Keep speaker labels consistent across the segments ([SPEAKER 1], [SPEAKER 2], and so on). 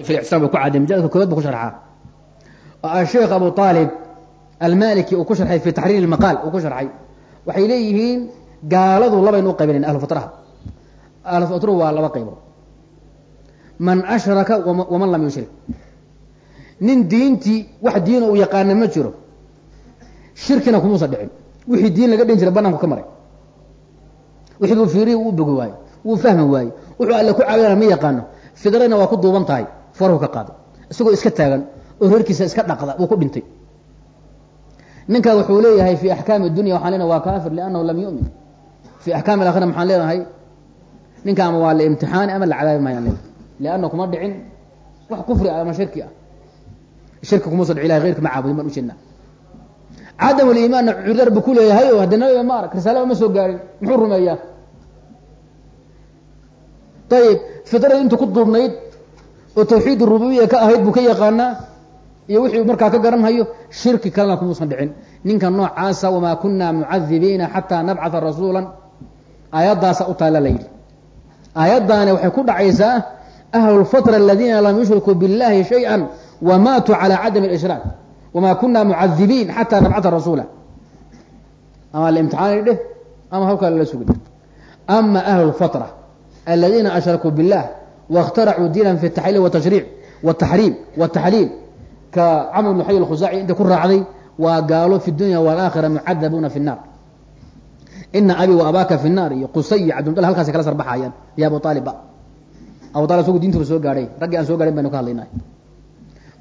[SPEAKER 1] ixsaan ba ku cadday majaladka koobaad ba ku sharxaa asheekh abu aalib almaliki uu ku sharxay fi taxriir ilmaqaal uu ku sharxay waxay leeyihiin gaaladu labaynu u qaybinayn ahlu fitraha ahlu fitruhu waa laba qaybood man ashraka waman lam yushrik nin diintii wax diina uu yaqaana ma jiro shirkina kumuusa dhicin wixii diin laga dhin jiray banaanku ka maray wixii buu fiiriy uu bogi waaye wuu fahmi waaye wuxuu alle ma yaqaano fidrana waa ku duuban tahay farhu ka qaaday isagoo iska taagan oo reerkiisa iska dhaqda wuu ku dhintay. Ninka wuxuu leeyahay fi axkaami dunya waxaan leenahay waa kaafir liannahu lam yu'min. Fi axkaami alaakhira maxaan leenahay ninka ama waa la imtixaani ama la cadaabi maayaan leenahay. Lianna kuma dhicin wax kufri ah ama shirki ah. Shirki kumuusa dhici ilahay heyrka ma caabudin baan ujeednaa cadam liimaanna cudar bu ku leeyahay o haddi nabiga ma arag risaalaba ma soo gaarin muxuu rumeeyaa. Ayib fidrada intu ku duubnayd oo tawxiid rububiya ka ahayd buu ka yaqaanaa iyo wixii markaa ka garanhayo shirki kalena kumuusan dhicin ninka noocaasa wamaa kunaa mucadibiina xataa nabcata rasuula aayaddaasa u taalla la yidhi aayaddaani waxay ku dhacaysaa ahlu lfatra aladiina lam yushrikuu biاllahi shayئa wamaatuu calى cadam اlishraak wma kuna mucadibiin xataa nabcata rasuula ama alimtixaani dheh ama halkaa lala sugi dheh ama ahlu lfatra aladiina ashrakuu biاllah waاkhtaracuu diinan fi taxliil watashriic wataxriim wataxliil ka camr bn xay alkhusaaci inta ku raacday waa gaalo fi dunya wاlaakhira mucadabuuna fi الnaar ina abi wa abaaka fi الnaar iyo qusay iyo cabdimdal halkaasay kala sarbaxayaan iyo abu aalibba abu aalib isagu diintuba soo gaadhay raggii aan soo gaadhin baynu ka hadlaynay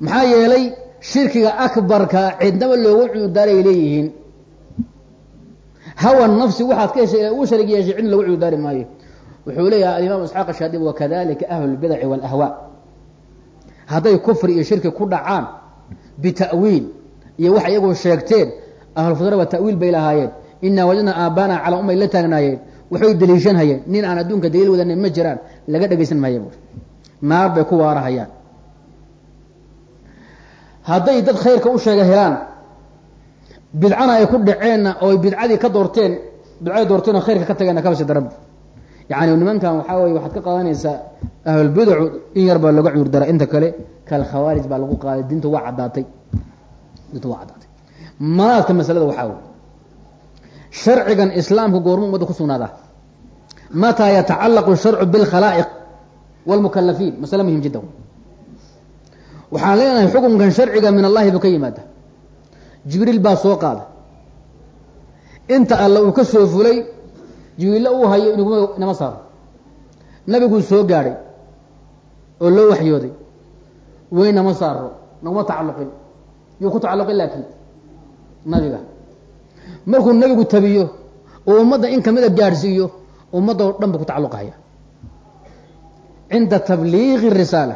[SPEAKER 1] maxaa yeelay shirkiga akbarka cidnaba loogu cudurdaaray leeyihiin hawa nafsi waxaad ka heshay u sharig yeeshay cidna lagu cudurdaari maayo wuxuu leeyahay alimaam isxaaq shaadib wakadalika ahlu lbidaci wاlahwaa hadday kufri iyo shirki ku dhacaan bita'wiil iyo wax iyagoo sheegteen ahlufidra ta'wiil bay lahaayeen. Inaa wajadna aabana calaa umay la taagnaayeen. Waxay daliishanhayeen nin aan adduunka daliil wadanin ma jiraan. Laga dhegaysan maayo bu naar bay ku waarahayaan. Hadday dad khayrka u sheega helaan bidcana ay ku dhaceenna oo bidcadii ka doorteen bidcadii doorteen oo khayrka ka tageenna kabasi darab yani nimankan waxaa weye waxaad ka qaadanaysaa ahlulbidacu in yar baa laga cuur dara inta kale kalkhawaarij baa lagu qaaday. Diinta waa caddaatay. Diinta waa caddaatay. Manaadka masalada waxaa wey sharcigan islaamka goorma umadda ku sugnaadaa. Mataa yatacallaqu sharcu bilkhalaa'iq wاlmukalafiin masale muhiim jiddan waxaan leenahay xukunkan sharciga min allahi buu ka yimaada. Jibriil baa soo qaada inta alle uu ka soo fulay jibriilla uu hayo inama saaro. Nabiguu soo gaadhay oo loo waxyooday weynama saaro naguma tacalluqin. Yuu ku tacalluqin laakiin nabiga. Markuu nabigu tabiyo oo ummadda in kamida gaadhsiiyo ummadda oo dhan ba ku tacalluqahaya cinda tabliiqi risaala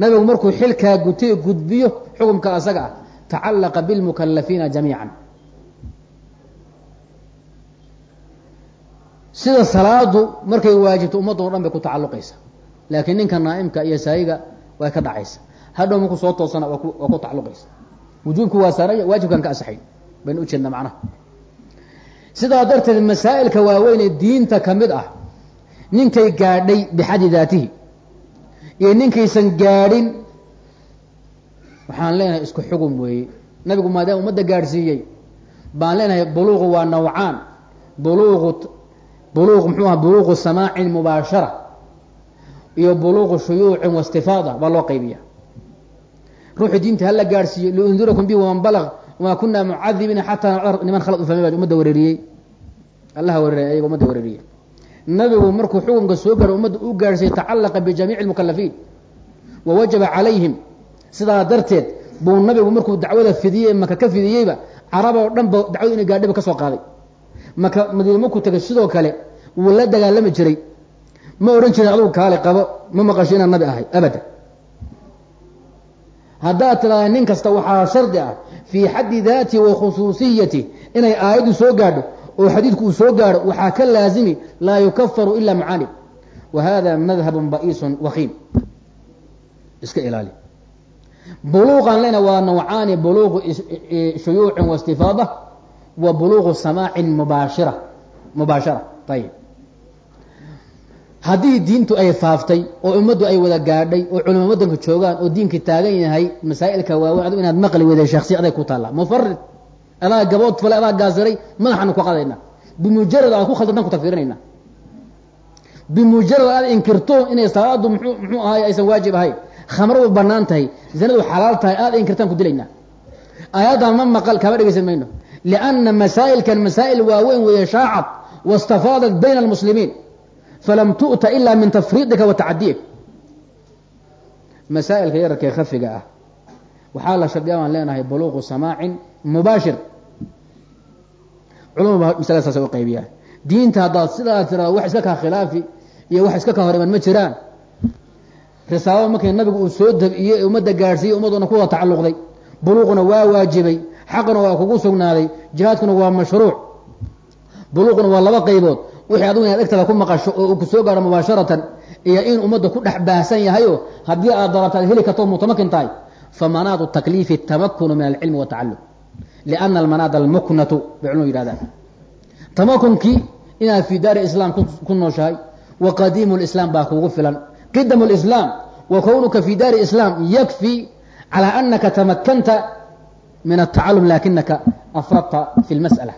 [SPEAKER 1] nabigu markuu xilkaa gutay gudbiyo xukumka asaga ah tacallaqa bilmukalafiina jamiican sida salaadu markay waajibto ummadda o dhan bay ku tacalluqaysa laakiin ninka naa'imka iyo saayiga way ka dhacaysa hadhow markuu soo toosana waa ku tacalluqaysa wujuubku waa saaraya waajibkan ka asaxayn baynu ujeedna macnaha. Sidaa darteed masaa'ilka waaweyn ee diinta ka mid ah ninkay gaadhay bixadi daatihi iyo ninkaysan gaadhin waxaan leenahay isku xugum weeye. Nabigu maadaama ummadda gaadhsiiyey baan leenahay buluuqu waa nawcaan buluuqu buluuq muxuu aha buluuqu samaacin mubaashara iyo buluuqu shuyuucin waistifaada baa loo qaybiya ruuxu diinta hala gaadhsiiyo liundirakum bi waman balaq wamaa kunaa mucadibiina xataa niman khalad u fahmay baa ummadda wareeriyey allaha wareeriyay ayaga ummadda wareeriyey nabigu markuu xukunka soo gaaro ummadda u gaadhsiiyey tacallaqa bijamiici lmukalafiin wa wajaba calayhim. Sidaa darteed buu nabigu markuu dacwada fidiyey maka ka fidiyeyba carab dhan ba dacwadu inay gaadhaba ka soo qaaday maka madiine markuu tagay sidoo kale wuu la dagaalami jiray. Ma odhan jirin adugu kaale qabo ma maqasho inaan nabi ahay abada. Haddaad tidahda nin kasta waxaa shardi ah fii xaddi daati wa khusuusiyati inay aayaddu soo gaadho oo xadiidku uu soo gaadho waxaa ka laazimi laa yukafaru ila macaanib wa hada madhabun ba'iisun wakiim iska ilaali. Buluuqan lena waa nawcaani buluuqu shuyuucin waistifaada wa buluuqu samaacin mubaashira mubaashara ayib haddii diintu ay faaftay oo ummaddu ay wada gaadhay oo culimo waddanka joogaan oo diinkii taagan yahay masaa'ilka waaweyn adu inaad maqli weyday shaksi aday ku taalla. Mufarid adaa gabood fale adaa gaasiray madaxaanu ku qadayna. Bimujarad aan ku khaldantan ku tagfirinayna bimujarad aad inkirto inay salaadu mxuu muxuu ahaay aysan waajib ahayn. Khamradu bannaan tahay zinadu xalaal tahay aad inkirtaan ku dilaynaa. Aayaddan ma maqal kama dhegaysan mayno lianna masaa'ilkan masaa'il waaweyn weeye shaacad wastafaadat bayna almuslimiin falam tu'ta ila min tafriidika wa tacadiyik masaa'ilka yararkaee khafiga ah waxaa la shardiya baan leenahay buluuqu samaacin mubaashir culumaba masalada saasay u qaybiyaan diinta haddaad sidaa tirado wax iska kaa khilaafi iyo wax iska kaa hor iman ma jiraan risaalada markii nabigu uu soo dabiyey ummadda gaadhsiiyey ummadduna kuwada tacalluqday buluuquna waa waajibay xaquna waa kugu sugnaaday jihaadkuna waa mashruuc buluuquna waa laba qaybood. Wixii adigu inaad egtada ku maqasho oo uu ku soo gaadho mubaasharatan iyo in ummadda ku dhex baahsan yahayo haddii aad darabta ad heli karto mutamakin tahay famanaadu takliifi tamakunu min alcilmi watacallum liana almanaada almuknatu bay culmadu yidhahdaan tamakunkii inaad fii daari islaam ku nooshahay wa qadiimu lislaam baa kuugu filan. Qidamu lislaam wa kownuka fii daari islaam yakfi calaa anaka tamakanta min atacalum lakinaka afradta fi lmas'ala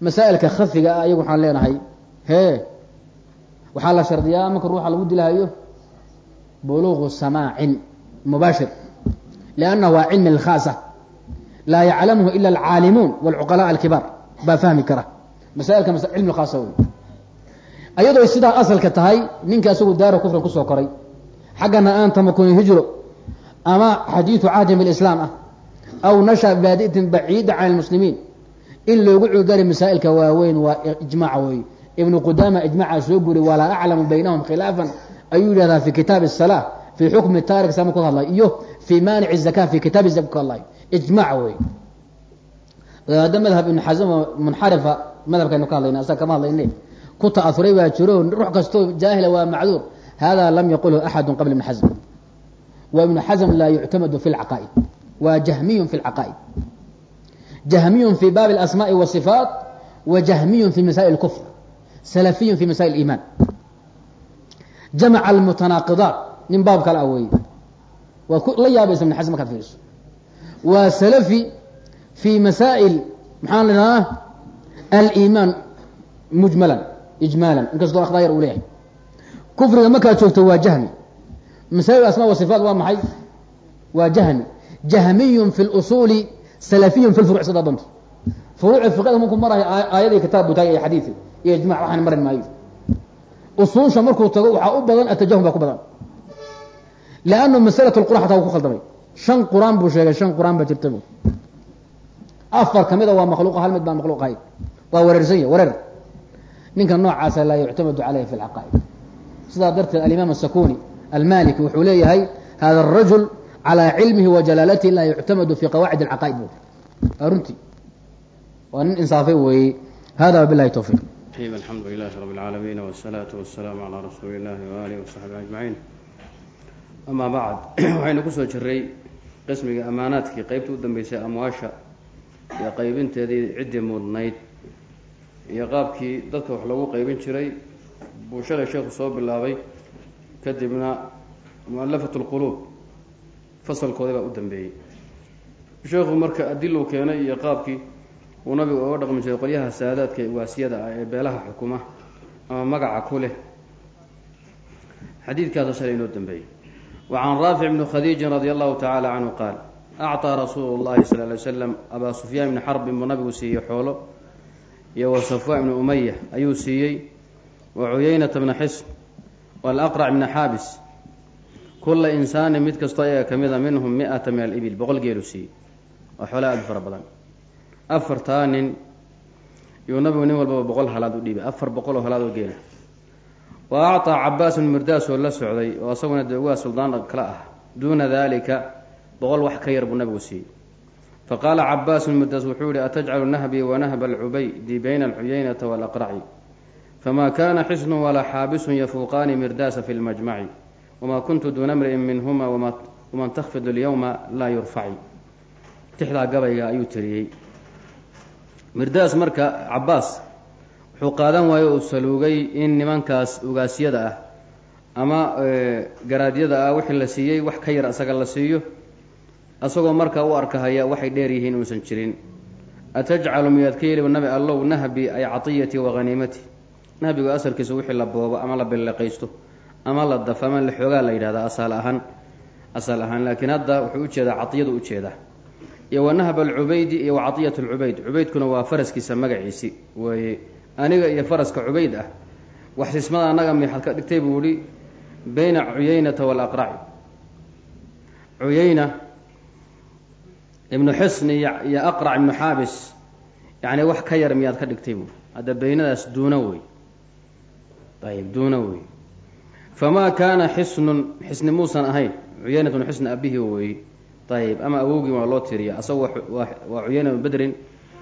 [SPEAKER 1] masaa'ilka khafiga ah ayagu waxaan leenahay hee waxaa la shardiyaa marka ruuxa lagu dilahayo buluuqu samaacin mubaashir liannahu waa cilmi lkhaasa laa yaclamuhu ila alcaalimuun walcuqalaa alkibaar baa fahmi kara masaailka cilmi khaasa wey ayadoo sidaa asalka tahay ninka isagu daara kufran ku soo koray xaggana aan tamakuni hijro ama xadiidu cahdin bilislaam ah aw nasha baadi'atin baciida can lmuslimiin in loogu cuudari masaa'ilka waaweyn waa ijmaac wey ibnu qudaama ijmaaca soo guri walaa aclamu baynahum khilaafan ayuu yidhahdaa fi kitaab الsalaa fi xukmi taarik sama ku hadlay iyo fi maanic الzaka fi kitaabi zaka ku hadlay ijmaac wey hadda madhab ibn xasm munxarifa madhabkaynu ka hadlayna asaga kama hadlayne ku ta'asuray baa jiro ruux kastoo jaahila waa macduur hada lam yaqulhu axadu qabla ibn xasm wa ibnu xasm laa yuctamadu fi اlcaqaa'id waa jahmiyun fi اlcaqaa'id jahmiyun fi baabi اlasmaءi wالصifaat wa jahmiyun fi masaa'il اkufr salafiyun fi masaa'il iimaan jamaca almutanaaqidaat nin baab kale ah weeye waad ku la yaabaysa ibn xasm markaad fiiriso waa salafi fi masaa'il maxaan la idhahdaa aliimaan mujmalan ijmaalan inkastoo akhdaayar uu leeyahay kufriga markaad joogto waa jahmi masaa'il asma wa sifaat waa maxay waa jahmi jahmiyun fi lusuuli salafiyun fi lfuruc sidaa danto furuuci fiqada markuu marayo aayadii kitaab buu taagay iyo xadiidi iyo ijmac waxaan marin maayo. Usuusha markuu tago waxaa u badan atajahum baa ku badan. Lannu masalat lqura xataa wuu ku khaldamay. Shan qur'aan buu sheegay shan qur'aan baa jirta bu afar kamida waa makhluuqa hal mid baan makhluuq ahayn waa wareersan yahy wareer. Ninka noocaasa laa yuctamadu caleyhi fi lcaqaa'id sidaa darteed alimaam asakuni almaliki wuxuu leeyahay hada arajul calaa cilmihi wa jalaalatihi laa yuctamadu fi qawaacid alcaqaa'id bu waa runtii waa nin insaafay weeye hada wabilahi towfiiq
[SPEAKER 2] الحمد لله رب العالمين والصلاة والسلام على رسول الله وآله وصحبه أجمعين أما بعد waxaynu kusoo jiray qismiga amaanaadkii qeybta u dambeysay amwaasha iyo qaybinteedii ciddii mudnayd iyo qaabkii dadka wax lagu qaybin jiray buu shalay sheekhu soo bilaabay kadibna mualafat اlquluub fasalkoodii baa u dambeeyey. Sheekhu marka adilow keenay iyo qaabkii uu nabigu oga dhaqmi jiray qolyaha saadaadka ee waasiyada ah ee beelaha xukuma ama magaca ku leh. Xadiidkaasoo shalay inoo dambeeyey. Wa can raafic bni khadiijin radi allahu tacaala canhu qaal acطaa rasuulu llahi sal ly slam abaa sufyaan bni xarbin buu nabigu siiyey xoolo iyo wa safwaan bni umaya ayuu siiyey wa cuyeynata bna xisn walaqrac bna xaabis kula insaanin mid kastoo ayaga ka mida minhum mi-ata min alibil boqol geelu siiyey waa xoolaa aad u fara badan afartaa nin yuu nabigu nin walbaba boqol halaad u dhiibay afar boqol oo halaad oo geela wa acطaa cabaasun mirdaas oo la socday oo asaguna dee ugaa suldaan kale ah duuna daalika boqol wax ka yar buu nabigu siiyey fa qaala cabaasun mirdaas wuxuu yihi atajcalu nahbii wa nahba alcubaydi bayna alxuyeynata waalaqraci famaa kana xisnu walaa xaabisun yafuuqaani mirdaasa fi lmajmaci wamaa kuntu duuna mri'in minhuma waman takfidu lyowma laa yurfaci tixdaa gabayga ayuu tiriyey mirdaas marka cabaas wuxuu qaadan waayo uu saluugay in nimankaas ugaasyada ah ama garaadyada ah wixii la siiyey wax ka yar asaga la siiyo asagoo markaa u arkahaya waxay dheer yihiin uusan jirin atajcalu miyaad ka yeliba nabi allow nahbi ay catiyatii wa haniimatii nahbigu asalkiisa wixii la boobo ama la billeqaysto ama la dafo ama la xoogaa la yidhahda asal ahaan. Asal ahaan laakiin hadda wuxuu u jeedaa catiyadu u jeedaa iyo wa nahb alcubaydi iyo wa catiyat lcubayd cubaydkuna waa faraskiisa magaciisi. Weeye aniga iyo faraska cubayd ah wax sismada annaga miaad ka dhigtay buu ihi bayna cuyaynata walaqraci cuyayna ibnu xisni iyo aqrac ibnu xaabis yacni wax ka yar miyaad ka dhigtay buui hadda baynadaas duuna wey. Ayib duuna wey famaa kaana xisnun xisni muusan ahayn cuyaynat bnu xisni abihi weeye ayib ama awowgii waa loo tiriya asagu waa cuyayna bnu bedrin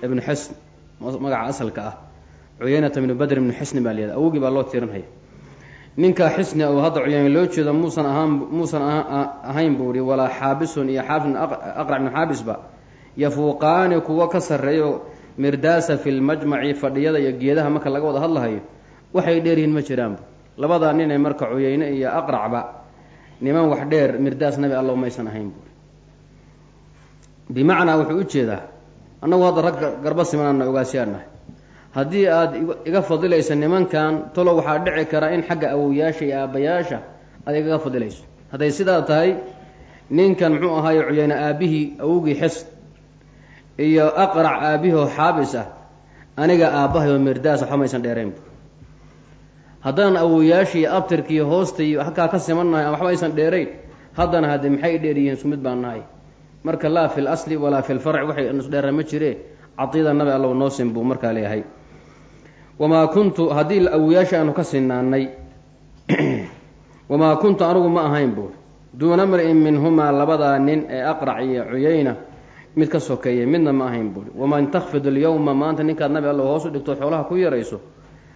[SPEAKER 2] ibnu xisn magaca asalka ah cuyaynata bnu bedrin ibnu xisni baa layihahda awowgii baa loo tirinhaya ninkaa xisni oo hadda cuyayna loo jeedo muusan ahaan muusan ahayn buu ihi walaa xaabisun iyo xaabis aqrac bnu xaabisba yafuuqaani kuwa ka sarreeyo mirdaasa fi lmajmaci fadhiyada iyo geedaha marka laga wada hadlahayo waxay dheeryihiin ma jiraanba labadaa ninee marka cuyayne iyo aqracba niman wax dheer mirdaas nabi allow maysan ahayn buui bimacnaa wuxuu u jeedaa annagu hadda rag garba simanana ogaasiyaanahay haddii aada iga fadilaysa nimankan tolo waxaa dhici kara in xagga awowyaasha iyo aabbayaasha aad igaga fadilayso hadday sidaa tahay ninkan muxuu ahaaye cuyayne aabihii awowgii xis iyo aqrac aabihoo xaabis ah aniga aabbahay oo mirdaas waxba maysan dheerayn haddaan awowyaashii iyo abtirkii hoosta iyo halkaa ka simannahay waxba aysan dheerayn haddana haddee maxay dheeryihiin isku mid baan nahay. Marka laa fi lasli walaa fi lfarci waxay isdheera ma jire cadiyada nabi allow noosin buu markaa leeyahay. Wamaa kuntu haddii awowyaasha aanu ka sinaanay wamaa kuntu anigu ma ahayn buur duuna mri-in minhumaa labadaa nin ee aqrac iyo cuyayna mid ka sokeeyay midna ma ahayn buuri waman takfid alyawma maanta ninkaad nabi allow hoos u dhigto xoolaha ku yarayso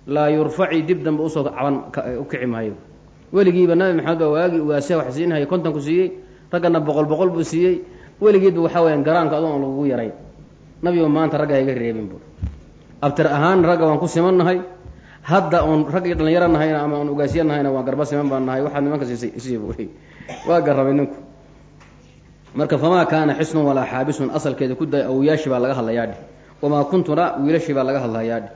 [SPEAKER 2] laa yurfaci dib dambe u soo caban u kici maayo. Weligiiba nabi maxamed baa waagii ugaasya wax siinhaya kontonku siiyey raggana boqol boqol buu siiyey. Weligiidba waxaa weyaan garaanka adoo aan lagugu yaray. Nabiba maanta ragga hayga reebin buuri abtir ahaan ragga waan ku simannahay. Hadda oon raggii dhalinyaro nahayna ama oon ugaasya nahayna waan garba siman baan nahay. Waxaad nimanka siisay isii buuri waa garrabay ninku. Marka famaa kaana xisnun walaa xaabisun? Asalkeeda ku day awyaashii baa laga hadlayaadhi wamaa kuntuna wiilashii baa laga hadlayaadhi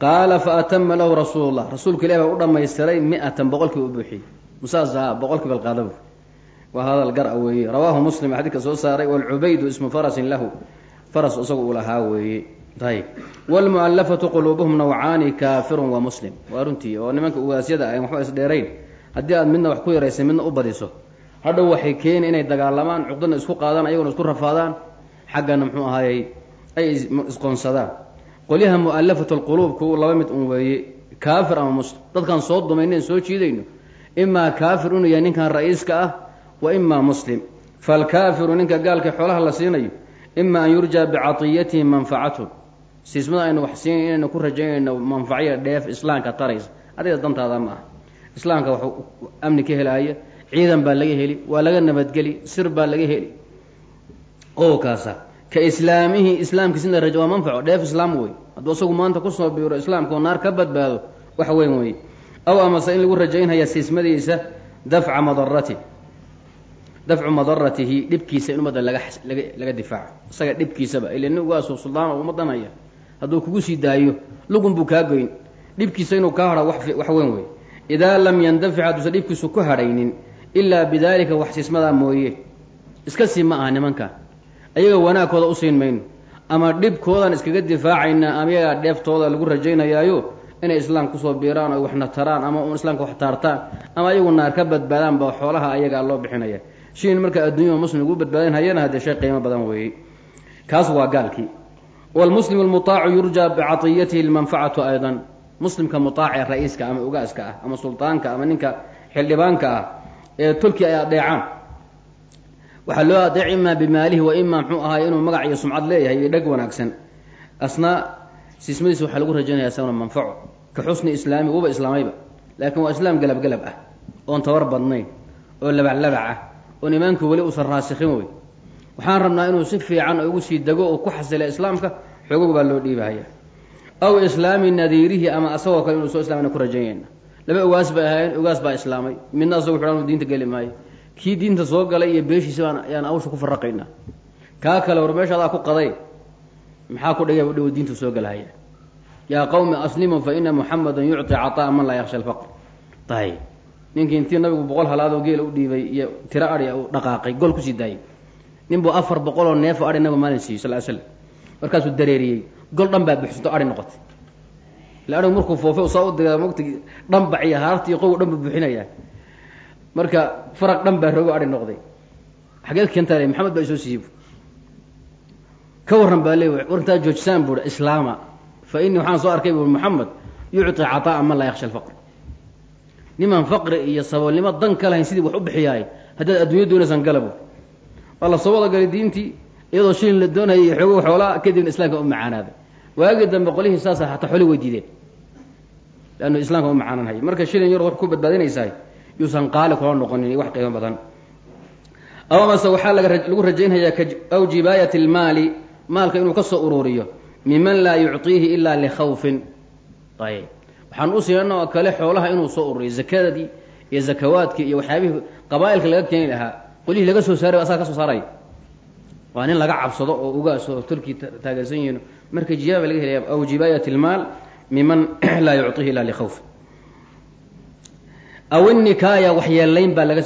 [SPEAKER 2] qaala fa atama lahu rasuulullah rasuulka ilahi baa u dhammaystiray mi-atan boqolkiiba u buuxiyey musaasa boqolkiiba alqaadabu waa hadal gar a weeye rawaahu muslim xadiidka soo saaray walcubaydu ismu farasin lahu faras isagu uu lahaa weeye ayb wlmualafatu quluubuhum nawcaani kaafirun wa muslim waa runtii oo nimanka ugaasyada a waxba isdheerayn haddii aad midna wax ku yaraysay midna u badiso hadhow waxay keeni inay dagaalamaan cuqdana isku qaadaan ayagona isku rafaadaan xaggana muxuu ahaayey ay isqoonsadaan qolyaha mualafatu lquluub kuwa laba mid un weeye kaafir ama muslim. Dadkaan soo dumaynen soo jiidayno. Imaa kaafir inuu yahay ninkan ra'iiska ah wa imaa muslim. Falkaafiru ninka gaalka xoolaha la siinayo ima an yurjaa bicatiyatihi manfacatun. Siismada aynu wax siin inaynu ku rajaynayno manfacya dheef islaamka taraysa. Adiga dantaada ma aha. Islaamka wax amni ka helaaya ciidan baa laga heli waa laga nabadgeli sir baa laga heli. O kaasa ka islaamihii islaamkiis in la rajo waa manfaco dheef islaam wey hadduu asagu maanta ku soo biiro islaamka oo naar ka badbaado wax weyn wey aw amase in lagu rajaynhaya siismadiisa dafca madarati dafcu madaratihi dhibkiisa in ummadda laga laga difaaco. Isaga dhibkiisaba ila nin waasu suldaan umadanaya hadduu kugu sii daayo lugun buu kaa goyn. Dhibkiisa inuu kaa hadha wax weyn wey idaa lam yandafic hadduusan dhibkiisu ku hadhaynin ilaa bidaalika wax siismadaa mooye. Iska sii ma aha nimankan ayaga wanaagkooda usiin mayno. Ama dhibkoodan iskaga difaacaynaa ama iyagaa dheeftooda lagu rajaynayaayo inay islaam ku soo biiraan o waxna taraan ama un islaamka wax taartaan ama ayagu naar ka badbaadaan ba xoolaha ayagaa loo bixinaya. Shiin marka adduunya muslim ugu badbaadin hayana haddee shay qiimo badan weeye kaas waa gaalkii wlmuslim almutaacu yurjaa bicatiyatihi lmanfacatu aydan. Muslimka mutaacee ra'iiska ama ugaaska ah ama sultaanka ama ninka xildhibaanka ah ee tolkii ay adeecaan waxaa loo adeec imaa bimaalihi wa imaa muxuu ahaay inuu magac iyo sumcad leeyahay iyo dheg wanaagsan. Asna siismadiisa waxaa lagu rajaynaya isaguna manfaco. Ka xusni islaami wuba islaamayba laakiin waa islaam galab galab ah oon tabar badnayn oo labaclabac ah oon imaanku weli uusan raasikhin wey waxaan rabnaa inuu si fiican ugu sii dego oo ku xasila islaamka xoogog baa loo dhiibahaya. Aw islaami nadiirihi ama asagoo kale inuu soo islamana ku rajaynayna laba ugaas bay ahaayeen ugaas baa islaamay. Midna wuxu anu diinta geli maayo kii diinta soo galay iyo beeshiisa baan ayaan awsha ku faraqaynaa kaa kale war meesha adaa ku qaday. Maxaa ku dhigay dhow diintu soo galahaya yaa qawmi aslimuu fa ina muxamadan yucطi caطa'a man laa yaksha alfaqr. Ayb ninkii intii nabigu boqol halaadoo geela u dhiibay iyo tiro adhi u dhaqaaqay gol ku sii daayay. Nin buu afar boqoloo neefo adhi nabigu maalin siiyey sal slam markaasuu dareeriyey gol dhan baa buxsato adhi noqotay. Ila adhigu markuu foofay saa u digaa mugti dhanbac iyo haarta iyo dhan buu buuxinayaa marka faraq dhan baa rogo adhi noqday. Xageed keentaa le maxamed baa isoo siiyey ka warran baa le warntaa joojisaan buui islaama fa inii waxaan soo arkay bui moxamed yucطi caطa'a man laa yaksha alfaqr. Nimaan faqri iyo saboolnimo dan ka lahayn sidii wax u bixiyaay haddaad adduunya doonaysaan galabo waa la soo wada galay diintii iyadoo shilin la doonayay xoogo xoolaa kadibna islaamka u macaanaaday. Waagii dambe qolihii saasa hataa xooli way diideen leannu islaamka u macaananhay. Marka shilin yar wax ku badbaadinaysaay yuusan qaali kula noqonin wax qiimo badan. Amamase waxaa lagu rajaynhayaa aw jibaayat lmaali maalka inuu ka soo ururiyo miman laa yucطiihi ilaa likhawfin ayb waxaan u siinana oo kale xoolaha inuu soo ururiyo zakadii iyo zakawaadkii iyo waxyaabihii qabaa'ilka laga keeni lahaa qolihii laga soo saaray asaga ka soo saaray. Waa nin laga cabsado oo ugaas oo tolkii taageersan yihiin. Marka jiyaaba laga helaya aw jibaayat lmaal miman laa yucطihi ila likhawf aw innikaaya waxyeelayn baa laga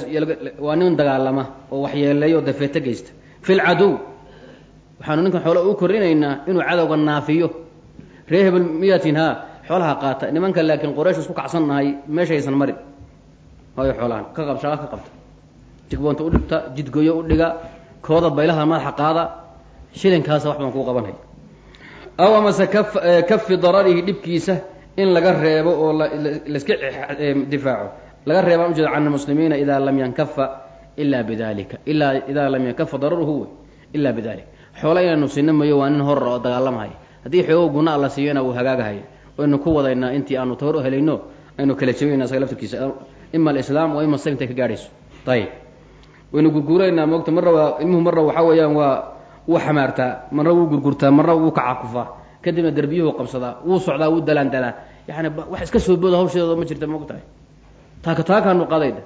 [SPEAKER 2] waa nin dagaalama oo waxyeeleeyo oo dafeeto geysta. Fi waxaanu ninkan xoola u korinaynaa inuu cadowga naafiyo. Ree hebel miyatin ha xoolaha qaata. Nimanka laakiin qoraysh isku kacsannahay meeshaysan marin. Hooyo xoolahan ka qab shaqa ka qabta. Jigboonta u dhigta jidgoyo u dhiga kooda baylaha madaxa qaada shilinkaasa wax baan kuu qabanhay aw amase kaf kafi dararihi dhibkiisa in laga reebo oo laiska difaaco laga reebaan ujeeda can muslimiina idaa lam yankafa ila bidalika ilaa idaa lam yankafa dararuhu ila bidalik xoola inaynu sina mayo waa nin horra oo dagaalamahaya haddii xoogo guna alla siiyana wuu hagaagahaya waynu ku wadaynaa intii aanu u helayno aynu kala jebinayna isaga laftirkiisa. Ima alislaam waa ima sag intay ka gaadhayso. Ayib waynu gurguuraynaa moogta marna waa marna waxaa weeyaan waa wuu xamaartaa marna wuu gurgurtaa marna wuu kacakufaa kadibna derbiyuhu qabsadaa wuu socdaa wuu dalaan dalaa yani wax iska soo booda hawsheedooda ma jirta moogtahay taaka taakaanu qaadayda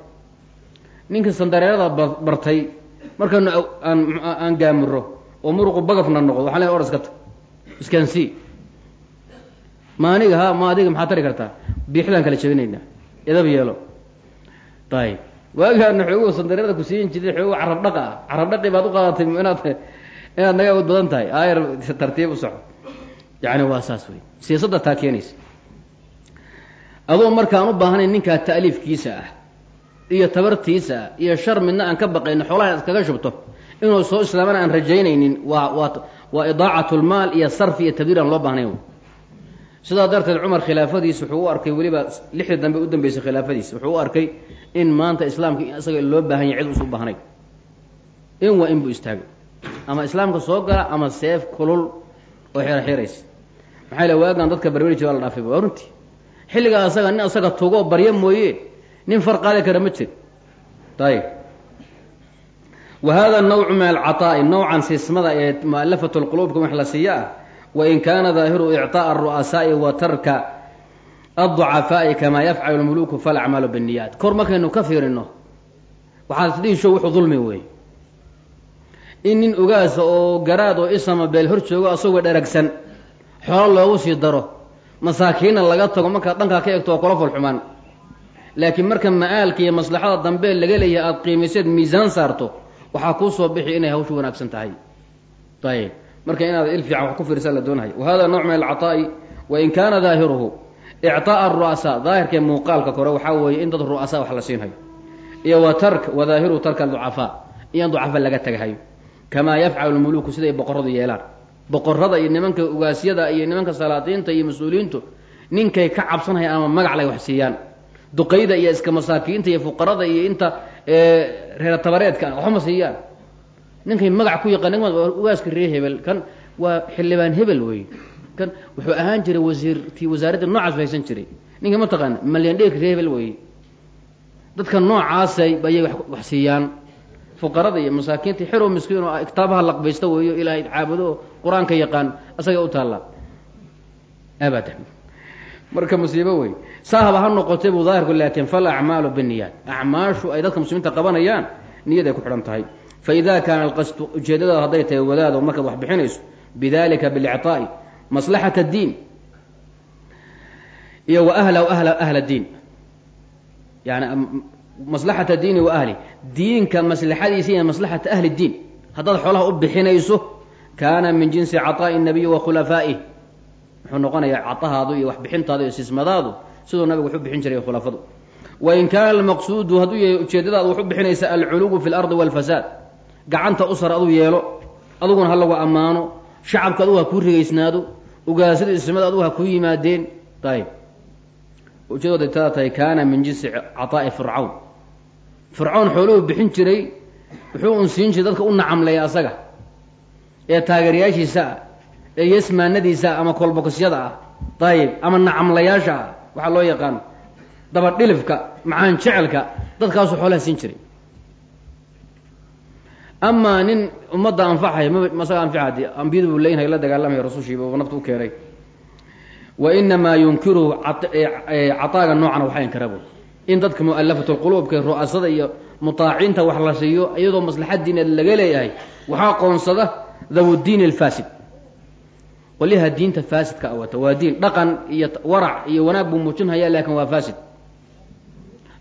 [SPEAKER 2] ninka sandareerada bartay markaanu aan gaamuro oo muruqu bagafna noqdo waxaa le or iska tag iskaansi ma aniga ha ma adiga maxaa tari kartaa? Biixdaan kala jebinaynaa. Edab yeelo. Ayib waagaana xoogo sandareerada ku siin jiray xoogo carab ah. Carab baad u qaadatay inaad inaad naga awood badan tahay. Aayar tartiib u soco. Yani waa saas wey siyaasadda taa keenaysa adoo markaan u baahanayn ninkaa ta'liifkiisa ah iyo tabartiisa ah iyo shar midna aan ka baqayno xoolaha iskaga shubto inuu soo islaamana aan rajaynaynin waa waa waa idaacat lmaal iyo sarfi iyo tabdiir aan loo baahnayn. Sidaa darteed cumar khilaafadiis wuxuu u arkay weliba lixdii dambe u dambeysay khilaafadiis. Wuxuu u arkay in maanta islaamka isaga loo baahan yahy cid usu baahnayn. In waa in buu istaagay ama islaamka soo gala ama seef kulul oo xeerxeeraysa. Maxaa yl waagaan dadka barberi jir la dhaafay runtii xilligaa asaga nin asaga tugoo barya mooye nin far qaadi kara ma jir ayib wa hada nawcu min alcaطaa'i nawcan siismada ee mu'alafat lquluubka wax la siiya ah wain kaana daahiru icطaaء aلru'asaa'i wa tarka aلضucafaa'i kamaa yafcalu اlmuluku falacmalu bالniyaat kor markaynu ka fiirino waxaad isdhihisho wuxuu dulmi wey in nin ogaasa oo garaad oo isama beel hor joogo asagoo dheragsan xoolo loogu sii daro masaakiinna laga tago markaad dhankaa ka egto oo kula folxumaan laakiin marka ma'aalka iyo maslaxada dambe laga leeyahay aada qiimayseed miisaan saarto waxaa kuu soo bixi inay hawshu wanaagsan tahay. Ayib marka inaad il fiican wax ku fiirsaa la doonahay. Wa hada nooc min alcataa'i wain kaana daahiruhu icطaaءa aru'asaa daahirkee muuqaalka kore waxaa weeye in dad ru'asaa wax la siinhayo iyo wa tark wa daahiruhu tarka ducafaa in ducafa laga tagahayo. Kamaa yafcalu lmuluku siday boqoradu yeelaan boqorada iyo nimanka ugaasyada iyo nimanka salaadiinta iyo mas'uuliyiintu ninkay ka cabsanhayaan ama magac lay wax siiyaan. Duqayda iyo iska masaakiinta iyo fuqarada iyo inta reer tabareedka waxma siiyaan. Ninkay magac ku yaqaan ugaaska reer hebel kan waa xildhibaan hebel wey kan wuxuu ahaan jiray wasiirtii wasaaradda noocaas haysan jiray. Ninka ma taqaana malyandheerka reer hebel wey dadka noocaasay bayay wax siiyaan fuqarada iyo masaakiinta xerow miskiin oo kitaabaha laqbaysta weeyo ilaahay caabudo oo qur'aanka yaqaan asaga u taallaa abadan marka musiibo wey saahaba ha noqotay buu daahirku laakin fal acmaalu biniyaat acmaashu ay dadka muslimiinta qabanayaan niyad ay ku xidhan tahay. Faida kaana alqasdu ujeedadaada hadday tahay wadaado markaad wax bidalika bilicطaa'i maslaxat اdiin iyo wa ahlahu ahla ahla diin. Yani maslaxata diini wa ahli. Diinka maslaxadiisa iyo maslaxata ahli diin. Haddaad xoolaha u bixinayso kaana min jinsi caطaa'i nabiyi wa khulafaa'ih wuxuu noqonayaa caahaadu iyo waxbixintaadu iyo sismadaadu siduu nabigu wuxu bixin jiray khulafadu. Wain kaana almaqsuudu haduu yahay ujeeddadaad wax u bixinaysa alculuwu fi lardi waalfasaad gacanta usar aduu yeelo aduguna ha lagu ammaano. Shacabka adugu ha kuu rigaysnaado. Ugaasada ismada adugu ha kuu yimaadeen. Ayb ujeedooda taa tahay kaana min jinsi caطaa'i fircawn. Fircawn xooluhu bixin jiray wuxuu un siin jiray dadka u nacamleeya asaga ee taageerayaashiisa ah ee yesmaanadiisa ama kolbokosyada ah. Ayib ama nacamlayaasha ah waxaa loo yaqaano dabadhilifka macaan jecelka dadkaasuu xoolaha siin jiray. Amaa nin ummadda anfaxay masaga anfaca dee ambiyadu buu leynhay la dagaalamaya rasushiiba u nafta u keenay wa inamaa yunkiruhu cataaga noocan waxaa inkara bu in dadka mu'alafatu lquluubka ru'asada iyo mutaaciinta wax la siiyo iyadoo maslaxad diineed laga leeyahay waxaa qoonsada dawdiin alfaasid qolyaha diinta faasidka awata waa diin dhaqan iyo warac iyo wanaag buu muujinhaya laakin waa faasid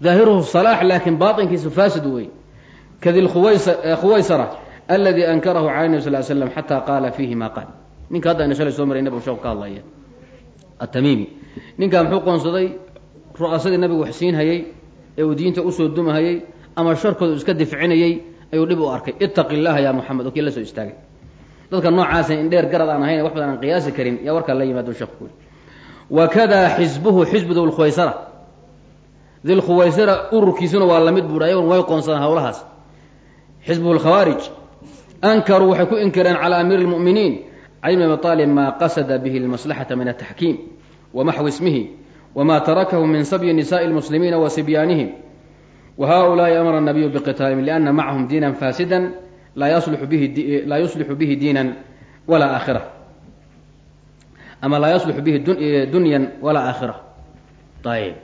[SPEAKER 2] daahiruhu salaax laakin baatinkiisu faasid wey kadi khuwaysara aladi ankarahu cala nebi sal slam xataa qaala fiihi ma qaal ninka hadda ayna shalay soo maray nabigu sheeku ka hadlaya atamiimi ninkaa muxuu qoonsaday? Ru'asadii nabigu wax siinhayey ee uu diinta u soo dumahayey ama sharkooda iska difcinayey ayuu dhib u arkay. Itaqi llaha ya moxamed oo kii la soo istaagay. Dadka noocaasa in dheer garad aan ahayn wax badan aan qiyaasi karin yaa warkaa la yimaado sheekh ku wakada xisbuhu xisbu dilkhuwaysara dilkhuwaysara ururkiisuna waa la mid buuhi ayagun way qoonsadaan hawlahaas. Xisbu lkhawaarij ankaruu waxay ku inkireen calى amiiri اlmu'miniin cali bn abi aalib maa qasada bihi اlmaslaxata min ataxkiim wamaxwi ismihi wma tarakahu min sabyi nisaءi اlmuslimiina wa sibyaanihim wahaؤulaaءi amara الnabiyu biqitaalihim liأna macahum diina faasida laa yuslixu bihi diina walaa aakhira ama laa yaslixu bihi dunyan walaa aakhira ayb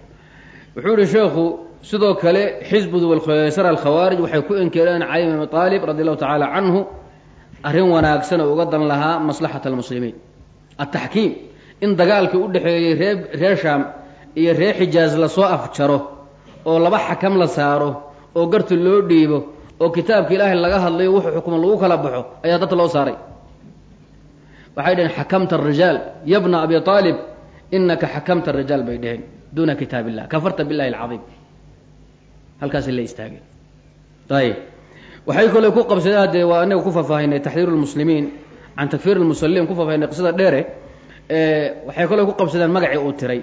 [SPEAKER 2] wuxuu yihi sheekhu sidoo kale xisbu walkhuwaysara alkhawaarij waxay ku inkireen cali bn abi aalib radi allahu tacaala canhu arrin wanaagsan oo uga dan lahaa maslaxata almuslimiin. Ataxkiim in dagaalkii u dhexeeyey ree reer shaam iyo reer xijaaz la soo afjaro oo laba xakam la saaro oo garta loo dhiibo oo kitaabka ilaahay laga hadlayo wuxuu xukmo lagu kala baxo ayaa dadka loo saaray. Waxay dhaheen xakamta arijaal yabna abi aalib inaka xakamta arijaal bay dheheen duuna kitaab illah kafarta billahi alcaiim halkaasay la istaageen ayib waxay kaloo ku qabsadeen haddee waa anaga ku faahfaahinay taxdiiru lmuslimiin can takfiir lmusaliin ku faahfaahinay qisada dheere waxay kaloo ku qabsadeen magacii uu tiray.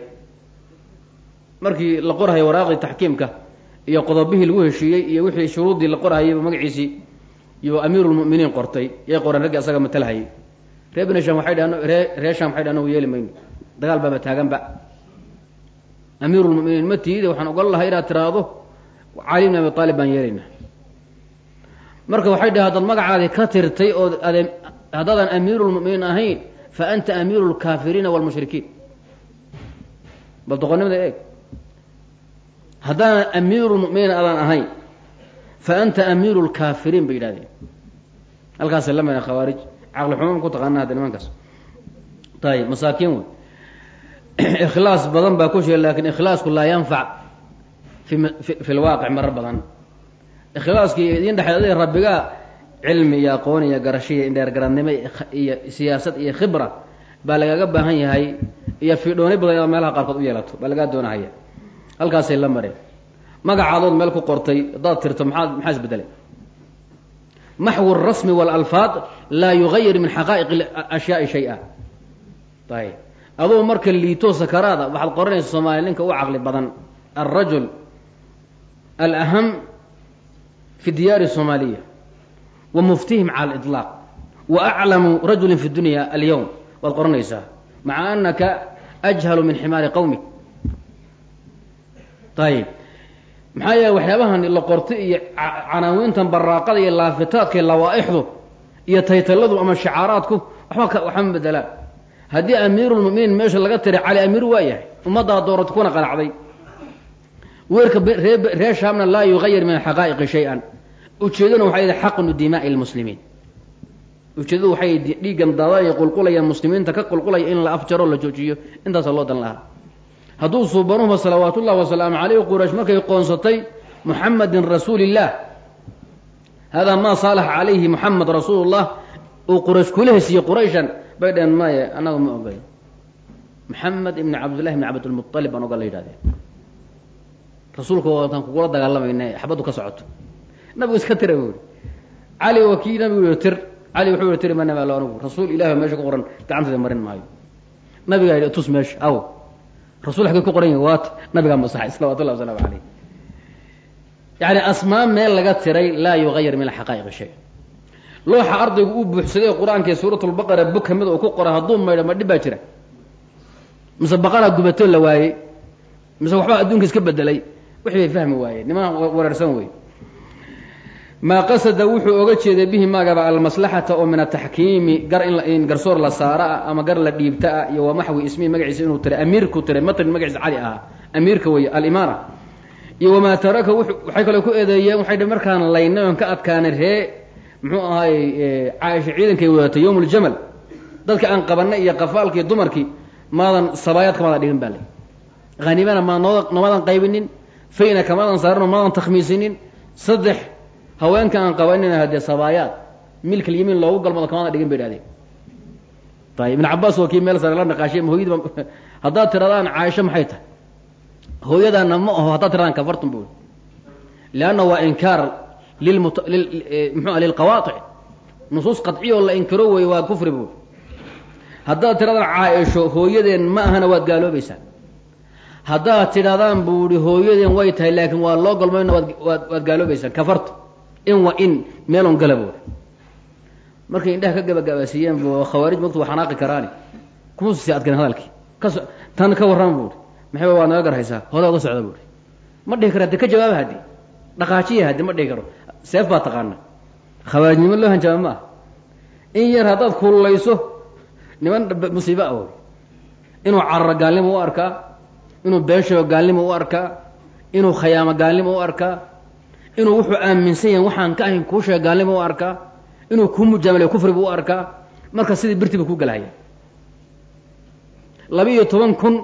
[SPEAKER 2] Markii la qorhayo waraaqdii taxkiimka iyo qodobihii lagu heshiiyey iyo wixii shuruuddii la qorhayayba magaciisii iyo amiiru lmu'miniin qortay. Yay qoreen raggii asaga matalhayay ree bini sham waxay dhaheen ree ree sham waxay dhaheen anagu yeeli mayno dagaal baaba taaganba. Amiiru lmu'miniin ma tiide waxaan ogol lahay inaad tiraahdo cali bn abi aalib baan yeelaynaa marka waxay dhahe haddaad magacaadii ka tirtay oo ade haddaadan amiiru lmu'miniin ahayn fa anta amiiru lkaafiriina waalmushrikiin bal doqonnimada eeg. Haddaanan amiiru lmu'miniin adaan ahayn fa anta amiiru lkaafiriin bay yidhahdeen halkaasay la meen khawaarij. Caqli xumaan ku taqaana hadda nimankaas. Ayib masaakiin ikhlaas badan baa ku jira laakiin ikhlaasku laa yanfac fi lwaaqic marar badan ikhlaaskii idiin dhexeed aday rabbigaa cilmi iyo aqoon iyo garasho iyo indheer garannimo iyo siyaasad iyo khibra baa lagaaga baahan yahay iyo fiidhooni badan inaad meelaha qaarkood u yeelato baa lagaa doonahaya. Halkaasay la mareen. Magacaadood meel ku qortay haddaad tirto maxaa maxaa isbedelay maxwu rasmi walalfaad laa yugayir min xaqaa'iq ashyaai shay-a ayb aduu marka liito sakaraada waxaad qoranaysa soomaali ninka u caqli badan alrajul alaham fi diyaari soomaaliya wa muftihim cala aliطlaaq wa aclamu rajulin fi dunya alyowm waad qoranaysaa maca anaka ajhalu min ximaari qowmik ayib maxaa yeele waxyaabahan la qorto iyo canaawiintan baraaqada iyo laafitaadka iyo lawaa-ixdu iyo taytalladu ama shicaaraadku waxba waxba ma bedelaan haddii amiirulmuminiin meesha laga tiray cali amiir waa yahay ummaddaa doorat kuna qanacday. Weerka reer shaamna laa yugayir min xaqaa'iqi shay-an ujeedaduna waxay yihi xaqnu dimaa'i lmuslimiin. Ujeedadu waxay dhiiggan daadaya qulqulaya muslimiinta ka qulqulaya in la afjaro la joojiyo intaasa loo dan lahaa. Hadduu suubanuhuma salawaat ullahi wasalaamu caleyh quraysh markay qoonsatay muxamedin rasuuli illah haadaa maa saalaxa calayhi muxamed rasuulu llah uu quraysh kula hesiiyey qurayshan bay dhaheen maye annaga ma ogay maxamed ibni cabdillahi ibni cabdilmualib baan oga la yidhahdeen rasuulka wataan kugula dagaalamayna xabaddu ka socoto nabigu iska tira buu yihi cali waa kii nabigu yihi tir. Cali wuxuu yihi tiri mana maalo anigu rasuul ilahi meesha ku qoran gacanteeda marin maayo. Nabigaa yidhi tus meesha aw rasul xagee ku qoran yahi waata nabigaa masaxay salawatullah wasalaamu caleyh yani asmaa meel laga tiray laa yugayir min axaqaa'iqi shay. Looxa ardaygu uu buuxsaday qur'aankae suuratulbaqara bog ka mid uu ku qoray hadduu maydho ma dhib baa jira. Mise baqaraa gubatoo la waayey mise waxbaa adduunka iska bedelay wixii bay fahmi waayeen niman wareersan wey maa qasada wuxuu oga jeeday bihi maagaba almaslaxata oo min ataxkiimi gar in garsoor la saara ah ama gar la dhiibta ah iyo waa maxwi ismihi magaciisa inuu tiray amiirku tiray matn magaciisa cali ahaa amiirka wey alimaara. Iyo wamaa taraka waxay kale ku eedeeyeen waxay dhi markaan laynay oon ka adkaanay ree muxuu ahaay caaisha ciidankay wadatay yowm ljamal dadka aan qabanay iyo qafaalkii dumarkii maadan sabaayaad kamaadan dhigin baa le hanimana ma namadan qaybinin fayna kamaadan saarino maadan takhmiisinin saddex haweenka aan qabanina haddee sabaayaad milkal yimiin loogu galmado kamaadan dhigin bay idhahdeen. Ayib ibn cabaas waa kii sare la naqaashay hooyadiiba haddaad tiradaan caaisho maxay tahay? Hooyadaana ma aho haddaad tiradaan kafartun bu leanna waa inkaar lilmut mxua lilqawaatic nusuus qadciya oo la inkiro wey waa kufri bu haddaad tiradaan caaisho hooyadeen ma ahana waad gaaloobeysaan haddaad tidhahdaan buu ihi hooyadeen way tahay laakiin waa loo galmayna waad waad gaaloobeysaan kafarta in wa in meelon gala buuri markay indhaha ka gabagabaasiiyeen bu khawaarij mogtu waa xanaaqi karaani. Kuma sii adkan hadalkii. Tan ka warrama buuri maxay waad naga garhaysaa hodaa socda buuri ma dhihi kara ka jawaaba haddi dhaqaajiya haddi ma dhihi karo. Seef baa taqaana khawaarijnimo loo hanjaaba ma ah in yar haddaad kululayso niman musiibe ah wey inuu cararo gaalnimo u arkaa inuu beenshago gaalnimo u arkaa inuu khayaamo gaalnimo u arkaa inuu wuxuu aaminsan yahay waxaan ka ahayn kuu sheega gaalnimo u arkaa inuu kuu mujaamalayo kufribu u arkaa marka sidii birtiba ku galahaya laba-iyo toban kun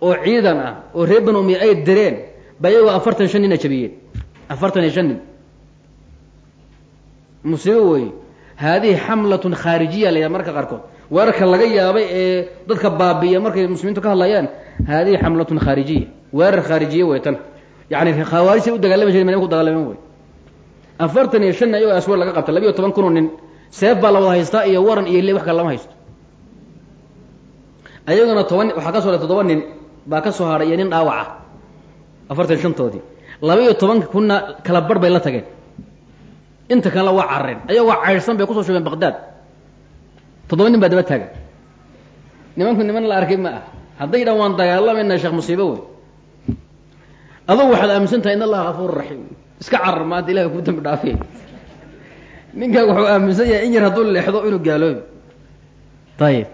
[SPEAKER 2] oo ciidan ah oo reer umiya ay direen ba iyagoo afartan shan nin a jabiyeen. Afartan iyo shan nin. Musiibo weeye haadihi xamlatun khaarijiya la yidhaha marka qaarkood. Weerarka laga yaabay ee dadka baabi'iya markay muslimiintu ka hadlayaan haadihi xamlatun khaarijiya. Weerar khaarijiye wey tan yani khawaarijtay u dagaalami jiren ma ku dagaalameen wey afartan iyo shan ayagoo aswar laga qabta labiiyo toban kunoo nin. Seef baa la wada haystaa iyo waran iyo le wax kale lama haysto. Ayaguna toban waxaa ka soo haray toddoba nin baa ka soo hadhay iyo nin dhaawaca. Afartan shantoodii. Laba-iyo tobanka kunna kala bar bay la tageen. Inta kalena waa carareen ayagoo caydhsan bay ku soo shubeen baqdaad toddoba nin baa daba taagan. Nimanku niman la arkay ma ah. Hadday dhan waan dagaalamayna sheekh musiibo wey adugu waxaad aaminsan tahay in allaha kafuur raxiim iska carar maanta ilahay kuu dambi dhaafiyay ninkan wuxuu aaminsan yahay in yar hadduu leexdo inuu gaaloobi. Ayib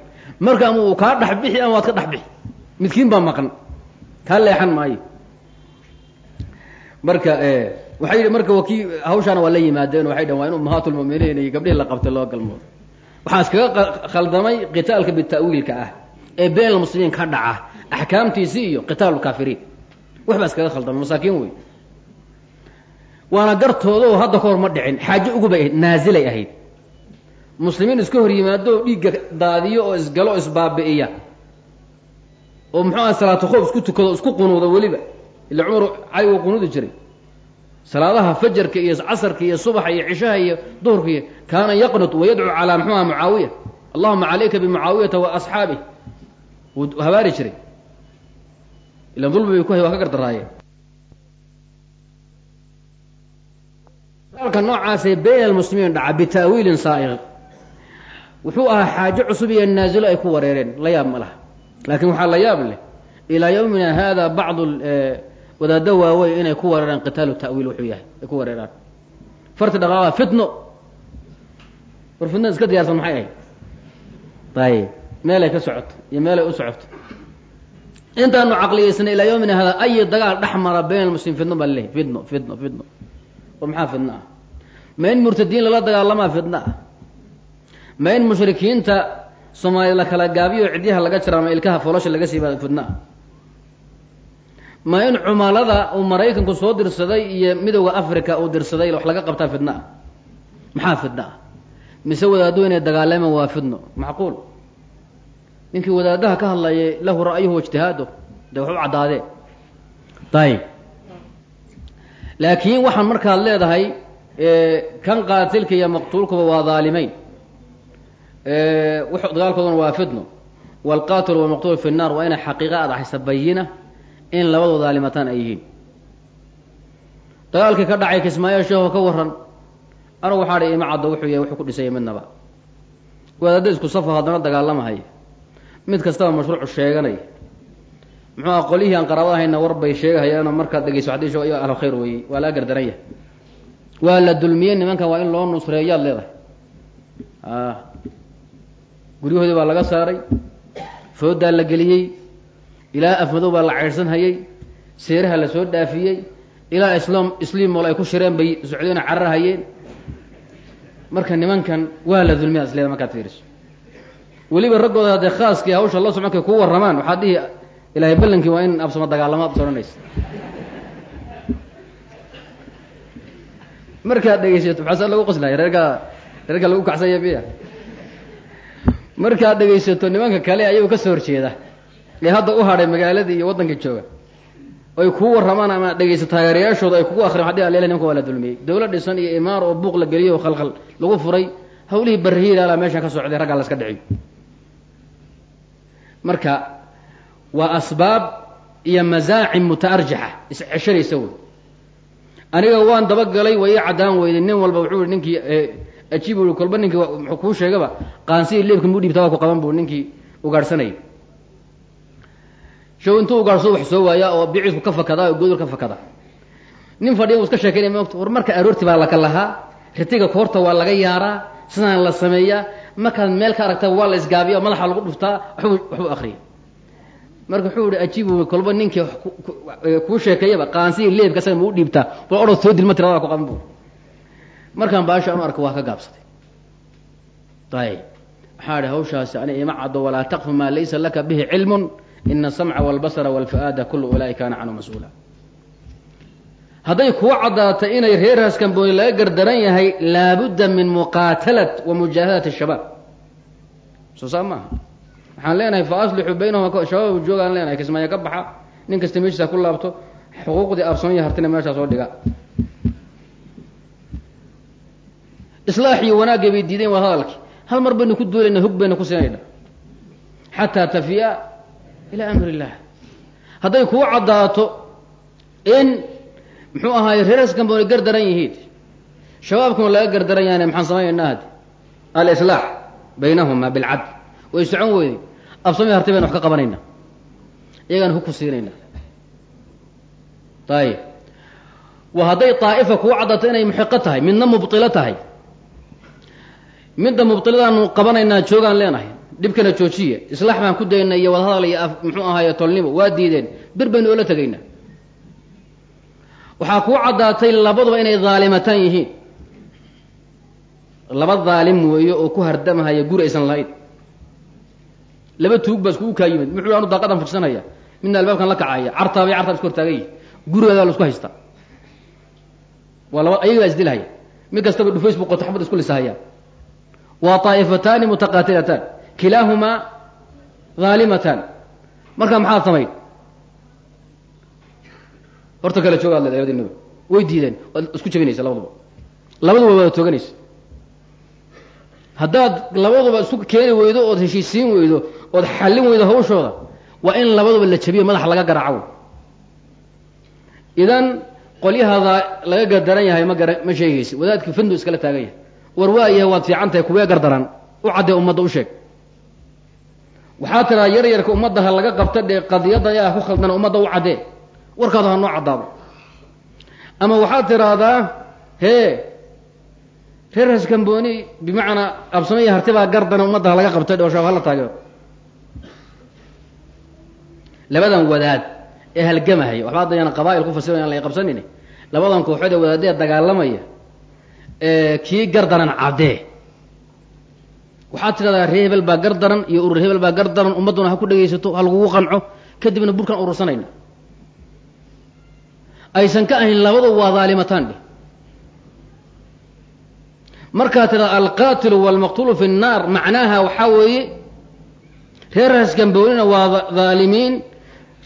[SPEAKER 2] marka ama uu kaa dhex bixi ama waad ka dhex bixi. Midkiin baa maqan. Kaa leexan maayo. Marka waxay yidhi marka wakii hawshaana waa la yimaadeen waxay dhahn waa in ummahaat lmuminiin iyo gabdhihii la qabtay loo galmoodo waxaa iskaga khaldamay qitaalka bita'wiilka ah ee been almuslimiin ka dhaca axkaamtiisii iyo qitaalu lkaafiriin wax baa iskaga khaldamay masaakiin wey waana gartooda oo hadda ka hor ma dhicin xaajo ugu bay ahayd naazilay ahayd. Muslimiin iska hor yimaado dhiigga daadiyo oo isgalo o isbaabi'iya. Oo muxuu aha salaatu khoob isku tukado isku qunuuda weliba. Ila cumar cali wuu qunuudi jiray. Salaadaha fajarka iyo casarka iyo subaxa iyo cishaha iyo duhurka iyo kaana yaqnut wayadcuu calaa muxuuha mucaawiya. Allahuma calayka bimucaawiyata wa asxaabih wuu habaari jiray ila dulmi bay ku hay waa ka gardaraayeen alka noocaasee bayn almuslimiin dhaca bita'wiilin saa'iq. Wuxuu ahaa xaajo cusub iyo naasilo ay ku wareereen la yaab ma laha. Laakiin waxaa la yaab leh ilaa yawmina hada bacdu wadaaddo waaweyn inay ku wareeraan qitaalu ta'wiil wuxuu yahay ay ku wareeraan. Farti dhaqaaqa fitno. War iska diyaarsan maxay ahayd? Ayib
[SPEAKER 1] meelay ka socoto iyo meelay u socoto intaanu caqliyeysnay ilaa yawmina hada ay dagaal dhex mara bayn almuslimiin fidno baa laleeyahy fidno fidno fidno. War maxaa fidno ah? Ma in murtadiin lala dagaalamaa fidno ah. Ma in mushrikiinta soomaaliya la kala gaabiyo cidyaha laga jira ama ilkaha folosha laga siiba fidno ah. Ma in cumalada uu maraykanku soo dirsaday iyo midowda africa uu dirsaday wax laga qabtaa fidno ah. Maxaa fidno ah? Mise wadaaddu inay dagaalamaan waa fidno. Macquul ninkii wadaadaha ka hadlayay lahu ra'yuhu ijtihaado dee wax u caddaadee. Ayib laakiin waxaan markaad leedahay kan qaatilka iyo maqtuulkuba waa daalimeyn dagaalkooduna waa fidno. Waalqaatilu walmaqtuul fi nnar waa inay xaqiiqa aad ahaysa bayina in labadoo daalimataan ay yihiin. Dagaalkii ka dhacay kismaayo sheekho ka waran anugu waxaa dhi ima caddo wuxuu yahay wuxuu ku dhisaya midnaba. Wadaadda isku safo haddana dagaalamahaya mid kastaba mashruucu sheeganaya muxuu aha qolyihii aan qaraabada hayna war bay sheegahayaanoo markaad dhegeyso haddii sheego iyo ahlu khayr weeyey waa laga gardaranya waa la dulmiyey nimankan waa in loo nusreeyaad leedahay. A guryahoodii baa laga saaray foodaa la geliyey ilaa afmadow baa la ceydhsan hayey seeraha la soo dhaafiyey ilaa islaam isliimool ay ku shireen bay socdeen carar hayeen marka nimankan waa la dulmiya isleeda markaad fiiriso weliba raggooda haddee khaaskii hawsha la so markay kuu warramaan waxaad dhihi ilaahay ballankii waa in absamo dagaalamo abs odhanaysa markaad dhegeysato maxaase lagu qoslaya reerkaa reerka lagu kacsanya miya markaad dhegaysato nimanka kale ayagu ka soo horjeeda ee hadda u hadhay magaaladii iyo waddanka jooga. Oy kuu warramaan ama dhegaysa taageerayaashooda ay kugu akriyan haddii alele nimanka waa la dulmiyey. Dawlad dhisan iyo imaar oo buuq la geliyey oo khalkhal lagu furay hawlihii barrihiilaalaa meeshan ka socday raggaa laska dhiciyo marka waa asbaab iyo masaacim mutaarjixa isceshanaysa wey. Aniga waan dabagalay waa ii caddaan weyday nin walba wuxuu i ninkii ajiib ui kolba ninkii muxuu kuu sheegaba qaansidii leebka muu dhiibta waa ku qaban bu ninkii ugaadhsanayay show intuu ugaadhsado wax soo waayaa oo biciisku ka fakadaa oo godur ka fakada. Nin fadhiya u iska sheekeynaya moogta war marka aroorti baa laka lahaa ritiga koorta waa laga yaaraa sidaan la sameeyaa markaad meel ka aragta waa la isgaabiya madaxa lagu dhuftaa waxbuu akriyay marka wuxuu ihi ajiib kolba ninkii kuu sheekeeyaba qaansidii leebka asaga mau dhiibtaa bal orod soo dilma tirada ku qaban bu markaan baasha anu arka waa ka gaabsaday ayb waxaa idhi hawshaasi ani ima caddo walaa taqfu maa laysa laka bihi cilmun ina asamca walbasara walfu'aada kullu ulaa'i kaana canhu mas'uula hadday kuu caddaatay inay reer haskambooni laga gardaran yahay laabudda min muqaatalat wa mujaahadati shabaab. Soo saa maaha? Waxaan leenahay fa aslixuu baynahum shabaab joogaan leenahay kismaayo ka baxa. Nin kasta meeshiisa ku laabto xuquuqdii absoonya hartina meeshaa soo dhiga. Islaax iyo wanaagay bay diideen waa hadalkii. Hal mar baynu ku duulayna hog baynu ku siinayna. Xataa tafiya ilaa amri illah. Hadday kuu caddaato in muxuu ahaay reerskambooni gardaran yihiin. Shabaabkuna laga gardaran yahan maxaan samaynaynaa hadi alislaax baynahuma bilcadl way socon weyday absami harti baynu wax ka qabanayna. Iyagaan hug ku siinayna. Ayib wa hadday daa'ifa kuu caddaato inay muxiqo tahay midna mubtilo tahay. Midda mubtiladaanu qabanaynaa joogaan leenahay. Dhibkana joojiya islaax baan ku daynay iyo wadahadal iyo muxuu ahaaye tolnimo. Waa diideen. Bir baynu oola tegaynaa waxaa kuu caddaatay labaduba inay daalimataan yihiin. Laba daalim weeyo oo ku hardamahaya guri aysan lahayn. Laba tuug baa iskugu kaa yimid. Muxuu anu daaqadan fujsanaya midna albaabkan la kacaya cartaabay cartaa isku hortaagan yihi gurigoodaa la isku haystaa waa laba ayaga isdilhaya mid kastaba dhufays buu qoto xabad isku lisahaya waa طaa'ifataani mutaqaatilataan kilaahumaa haalimataan markaa maxaad samayn horta kale joogaad leedahay labadinaba way diideen isku jabinaysa labaduba. Labaduba waad tooganaysa. Haddaad labaduba isku keeni weydo ood heshiisiin weydo ood xallin weydo hawshooda waa in labaduba la jabiyo madaxa laga garaaco idan qolyahadaa laga gardaran yahay ma gara ma sheegaysa wadaadkii fandu iskala taagan yahay. War waayahay waad fiican tahay kuwee gardaran? U caddee ummadda u sheeg. Waxaa tiraa yar yarka ummadda ha laga qabta dhee qadiyadda ayaa ku khaldana ummadda u caddee warkaadu ha noo caddaado. Ama waxaad tiraahdaa hee reer haskamboni bimacnaa absamaya harti baa gardana ummadda ha laga qabtay dhoosha hala taageero. Labadan wadaad ee halgamahaya waxba haddayaan qabaa'il ku fasirayan an la qabsanin labadan kooxood ee wadaadee dagaalamaya kii gardaran caddee waxaad tidhahdaa ree hebel baa gardaran iyo urur hebel baa gardaran ummadduna ha ku dhegaysato ha lagugu qanco kadibna burkaan urursanayna aysan ka ahayn labadu waa daalimataan dheh markaad tidhahda alqaatilu waalmaqtuulu fi nnaar macnaaha waxaa weeye reer hasgamboonina waa dhaalimiin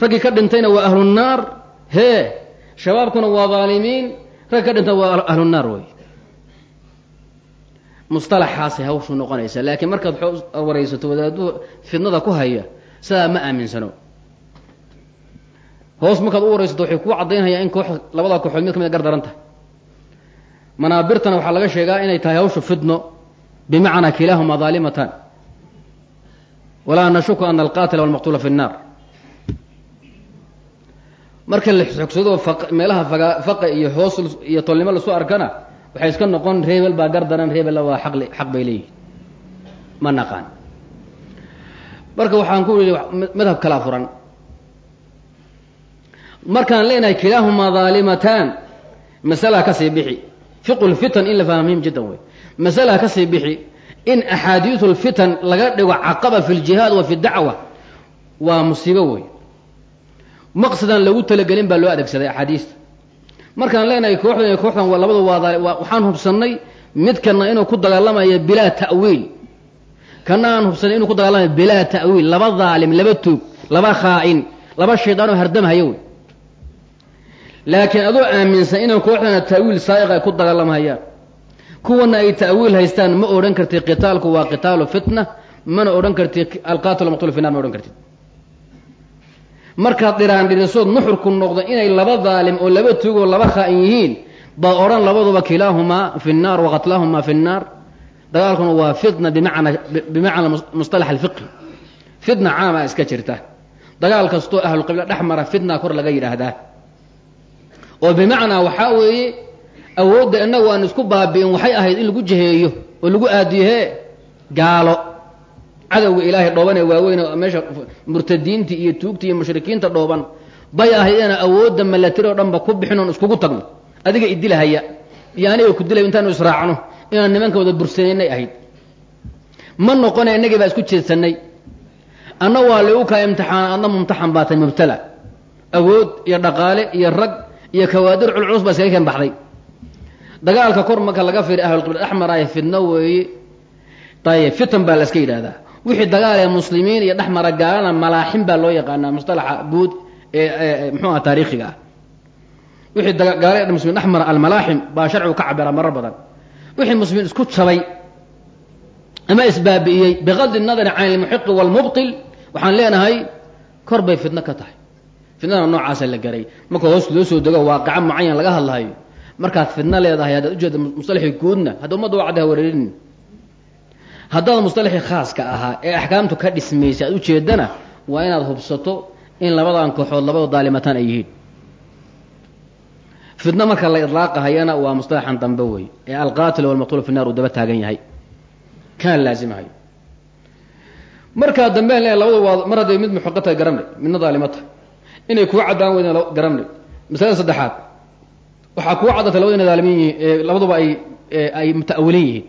[SPEAKER 1] raggii ka dhintayna waa ahlunaar hee shabaabkuna waa dhaalimiin raggi ka dhintayna waa ahlunaar wey musطalaxaasay hawshu noqonaysa laakiin markaad waraysato wadaaduhu fidnada ku haya sidaa ma aaminsano hoos markaad u waraysato waxay kuu caddaynhayaa in koox labada kooxood mid ka mid gar daran tahay. Manaabirtana waxaa laga sheegaa inay tahay hawshu fidno bimacnaa kilaahuma daalimatan walaa nashuku ana alqaatila walmaqtuula fi nnaar marka la xogsado meelaha faga faqa iyo hoos iyo tolnimo lasu arkana waxay iska noqon reebel baa gar daran reebella waa aq xaq bay leeyihiin ma naqaan. Marka waxaan ku yihi madhab kalaa furan markaan leenahay kilaahumaa daalimataan masalaa ka sii bixi. Fiqu in la fahma jiddan wey masalaa ka sii bixi in axaadiisu lfitan laga dhigo caqaba fi ljihaad wa fi dacwa waa musiibo wey maqsadaan lagu talagelin baa loo adeegsaday axaadiista. Markaan leenahay kooxdan kooxdan labadu waa waxaan hubsannay midkana inuu ku dagaalamayo bilaa ta'wiil. Kana aan hubsanay inuu ku dagaalamayo bilaa ta'wiil. Laba daalim laba tuug laba khaa'in laba shaydaanoo hardamhaya wey laakiin adoo aaminsan inay kooxdana ta'wiil saa'iq ay ku dagaalamhayaan kuwana ay ta'wiil haystaan ma odhan kartid qitaalku waa qitaalu fitna mana odhan kartid alqaatil maqtul fi nar ma odhan kartid. Markaad dhiraandhirisood nuxurku noqdo inay laba daalim oo laba tuugoo laba khaa'in yihiin baa odhan labaduba kilaahumaa fi nnaar waqatlahumaa fi nnaar dagaalkuna waa fitna bimana bimacna mustalax alfiqhi fitna caama iska jirta. Dagaal kastoo ahlulqibla dhex mara fitna kor laga yidhaahdaa oo bimacnaa waxaa weeye awoodda innagu aan isku baabi'in waxay ahayd in lagu jiheeyo oo lagu aadiyo hee gaalo. Cadowga ilaahay dhooban ee waaweyn oo meesha murtadiintii iyo tuugtii iyo mushrikiinta dhooban bay ahayd inaan awoodda malatiri oo dhanba ku bixin oon iskugu tagno. Adiga idilahaya iyo aniga ku dilay intaanu israacno inaan nimanka wada bursanaynay ahayd. Ma noqona innagii baa isku jeedsanay anna waa lagu kaa imtixaan adna mumtaxan baa tahay mubtala. Awood iyo dhaqaale iyo rag iyo kawaadir culculus baa iskaga keen baxday. Dagaalka kor marka laga fiiri ahlulqibla dhex maraayo fidno weeye ayib fitan baa la iska wixii dagaal ee muslimiin iyo dhex mara gaalana malaaxim baa loo yaqaanaa mustalaxa buud ee muxuu aha taariikhiga ah. Wixii gaala ee muslimiin dhex mara almalaaxim baa sharcigu ka cabira marar badan. Wixii muslimiin isku jabay ama isbaabi'iyey bigadi nadari can ilmuxiqi waalmubtil waxaan leenahay kor bay fitno ka tahay fitnada noocaasa la garay. Marka hoos loo soo dego waaqica mucayan laga hadlahayo markaad fidno leedahay haddaad ujeeda musalaxii guudna hadda ummadda wacdi ha wareerin haddaad musalaxii khaaska ahaa ee axkaamtu ka dhismaysay aad ujeedana waa inaad hubsato in labadan kooxood labada daalimataan ay yihiin. Fidno marka la idlaaqahayana waa mustalaxan dambe wey ee alqaatil walmaqtuul fi nar uu daba taagan yahay. Kana laazimahayo markaa dambe le labadu waa mar hadday mid muxiqa tahay garanay midna daalimata inay kuu caddaan weydeen garanay masalada saddexaad. Waxaa kuu caddatay labadu inay daalimin yihiin labaduba ay ay muta'awilin yihiin.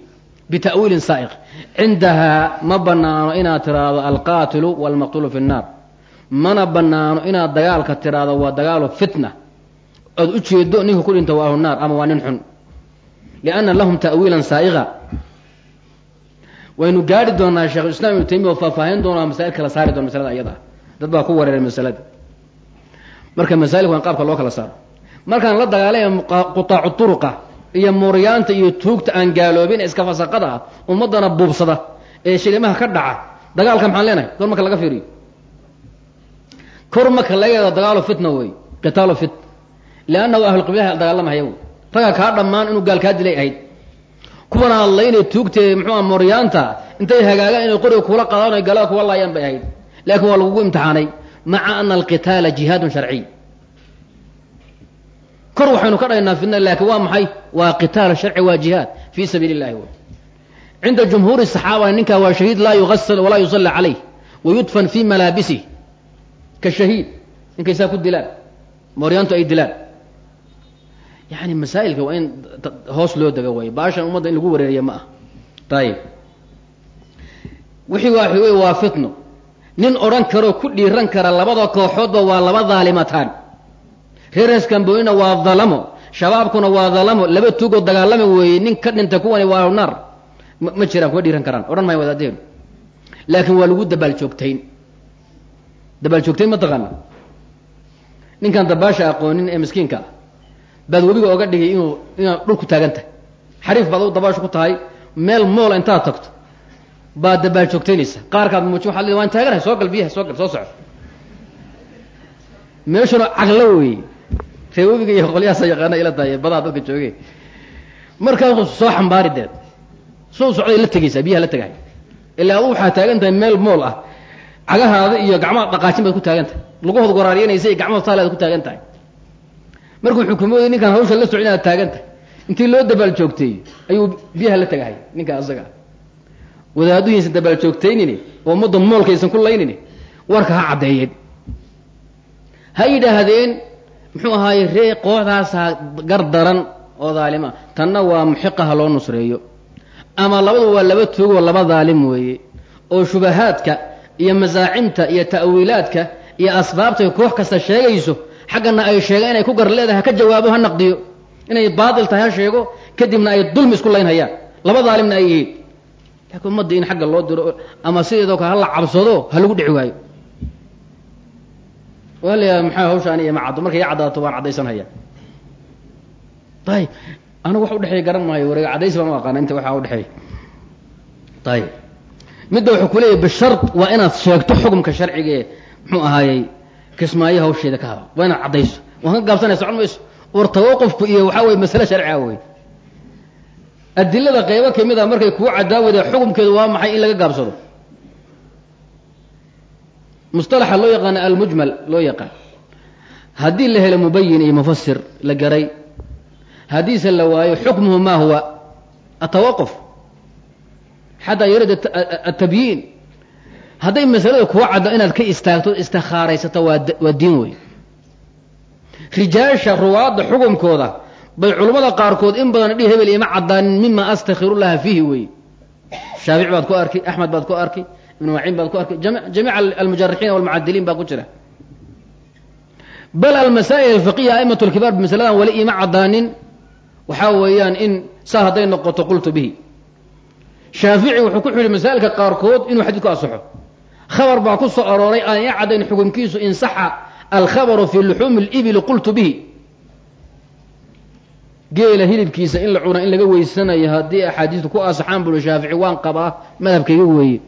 [SPEAKER 1] Bita'wiilin saa'iq cindahaa ma banaano inaad tiraahdo alqaatilu walmaqtuulu fi nnaar mana banaano inaad dagaalka tiraahdo waa dagaalu fitna. Ood u jeedo ninka ku dhinta waa ahlu naar ama waa nin xun. Lianna lahum ta'wiilan saa'iqa. Waynu gaari doonaa sheekhulislaam ibnu taymiya oo faahfaahin doonaa masaa'il kala saari doona masalada iyada dad baa ku wareeray masalada marka masaailka waa qaabka loo kala saaro. Markaan la dagaalaya qutaacu turuqa iyo muuryaanta iyo tuugta aan gaaloobin iska fasaqada ah ummaddana buubsada ee shilimaha ka dhaca dagaalka maxaan leenahay? Kor marka laga fiiriyo. Kor marka laga yeeda dagaalo fitna wey qitaalu fit. Liannahu ahlulqiblaha dagaalamahaya wey. Raga kaa dhammaan inuu gaal kaa dilay ahayd. Kuwana hadlaynay tuugtee muxuua mooryaanta intay hagaagaan inay qoriga kula qadaan o galada kuga laayaan bay ahayd. Laakiin waa lagugu imtixaanay maca ana alqitaala jihaadun sharciy kor waxaynu ka dhaynaa fidna laakiin waa maxay? Waa qitaal sharci waa jihaad fii sabiili illahi wey cinda jumhuuri saxaaba ninkaa waa shahiid laa yugasal walaa yusalla calayh wayudfan fii malaabisih ka shahiid. Ninkay saa ku dilaan mooryaantu ay dilaan. Yani masaa'ilka waa in hoos loo dego way baashan ummadda in lagu wareeriya ma ah. Ayib wixii waa waa fitno nin odhan karoo ku dhiiran kara labada kooxoodba waa laba daalimataan. Reereskamboynina waa dalamo shabaabkuna waa dalamo laba tuugoo dagaalama weeye nin ka dhinta kuwani waa naar. Ma jiraan kuma dhiiran karaan odhan maayo wadaadeen laakiin waa lagu dabaal joogtayn. Dabaal joogtayn ma taqaana? Ninkaan dabaasha aqoonin ee miskiinka ah baad webiga oga dhigay inuu inaad dhulku taagan tahay. Xariif baad u dabaasha ku tahay meel moola intaad tagto baad dabaal joogtaynaysa. Qaarkaad muuji waxaad leedahay waan taaganahay soo gal biyaha soo gal soo soco meeshuna caglo weeye. Ree webiga iyo qolyahaasa yaqaana ila tahay badaa dadka jooge markaas soo xambaari deed. Soo socday la tegaysaa biyaha la tegahay. Ilaa adu waxaa taagan tahay meel mool ah. Cagahaada iyo gacmaha dhaqaajin baad ku taagan tahay. Lugahood goraaryanaysa iyo gacmahood taalead ku taagan tahay. Markuu xukumooday ninkaan hawsha la socon inaad taagan tahay. Intii loo dabaal joogteeyey ayuu biyaha la tegahay ninkaan asaga wadaaduhiisa dabaal joogtaynini oo ummadda moolkaysan ku laynini warka ha caddeeyeen ha yidhaahdeen muxuu ahaaye ree kooxdaasaa gar daran oo daalima. Tanna waa muxiqa ha loo nusreeyo. Ama labadu waa laba tuugoo laba daalim weeye oo shubahaadka iyo masaacimta iyo ta'wiilaadka iyo asbaabtay koox kasta sheegayso xaggana ay sheegaan inay ku gar leedahay ha ka jawaabo ha naqdiyo. Inay baatil tahay ha sheego kadibna ay dulmi isku laynhayaan. Laba daalimna ay yihiin laakiin ummadda in xagga loo diro ama sideedoo kale hala cabsado ha lagu dhici waayo. Waa la yaha maxaa hawshaani iyo ma caddo markay caddaato waan caddaysanhaya ayib anigu wax udhexeeya garan maayo wareega caddaysi baan u aqaana inta waxaa udhexeeya ayib midda wuxuu kuleeyahy bishar waa inaad sheegto xukumka sharciga ee muxuu ahaayey kismaayo hawsheeda ka hada waa inaad caddayso. Waan ka gaabsanaya socon mayso. War iyo waxaa weye masale sharciga wey adilada qeybo ka mid a markay kuu cadaawada xukumkeedu waa maxay in laga gaabsado? Musطalaxa loo yaqaana almujmal loo yaqaan. Haddii la helo mubayin iyo mufasir la garay. Haddiise la waayo xukmuhu ma huwa? Atawaquf xataa yarid atabyiin hadday masalada kuwa caddo inaad ka istaagto istikhaaraysato waa diin wey rijaasha ruwaadda xukumkooda bay culummada qaarkood in badan dhi hebel ima caddaanin mima astakhirullaha fiihi wey shaafic baad ku arkay axmed baad ku arkay ibnu maciin baad ku arkay jamiica almujarixiin walmucadiliin baa ku jira. Bal almasaa'il alfiqiya a'imat lkibaar masaladan wali ima caddaanin waxaa weeyaan in saa hadday noqoto qultu bihi. Shaafici wuxuu ku xidhi masaa'ilka qaarkood inuu xadiidku asaxo khabar baa ku soo arooray aan ii caddayn xukunkiisu in saxa alkhabaru fii luxuumi libili qultu bihi geela hilibkiisa in la cuna in laga weysanayo haddii axaadiistu ku asaxaan bui shaafici waan qabaa madhabkayga weeye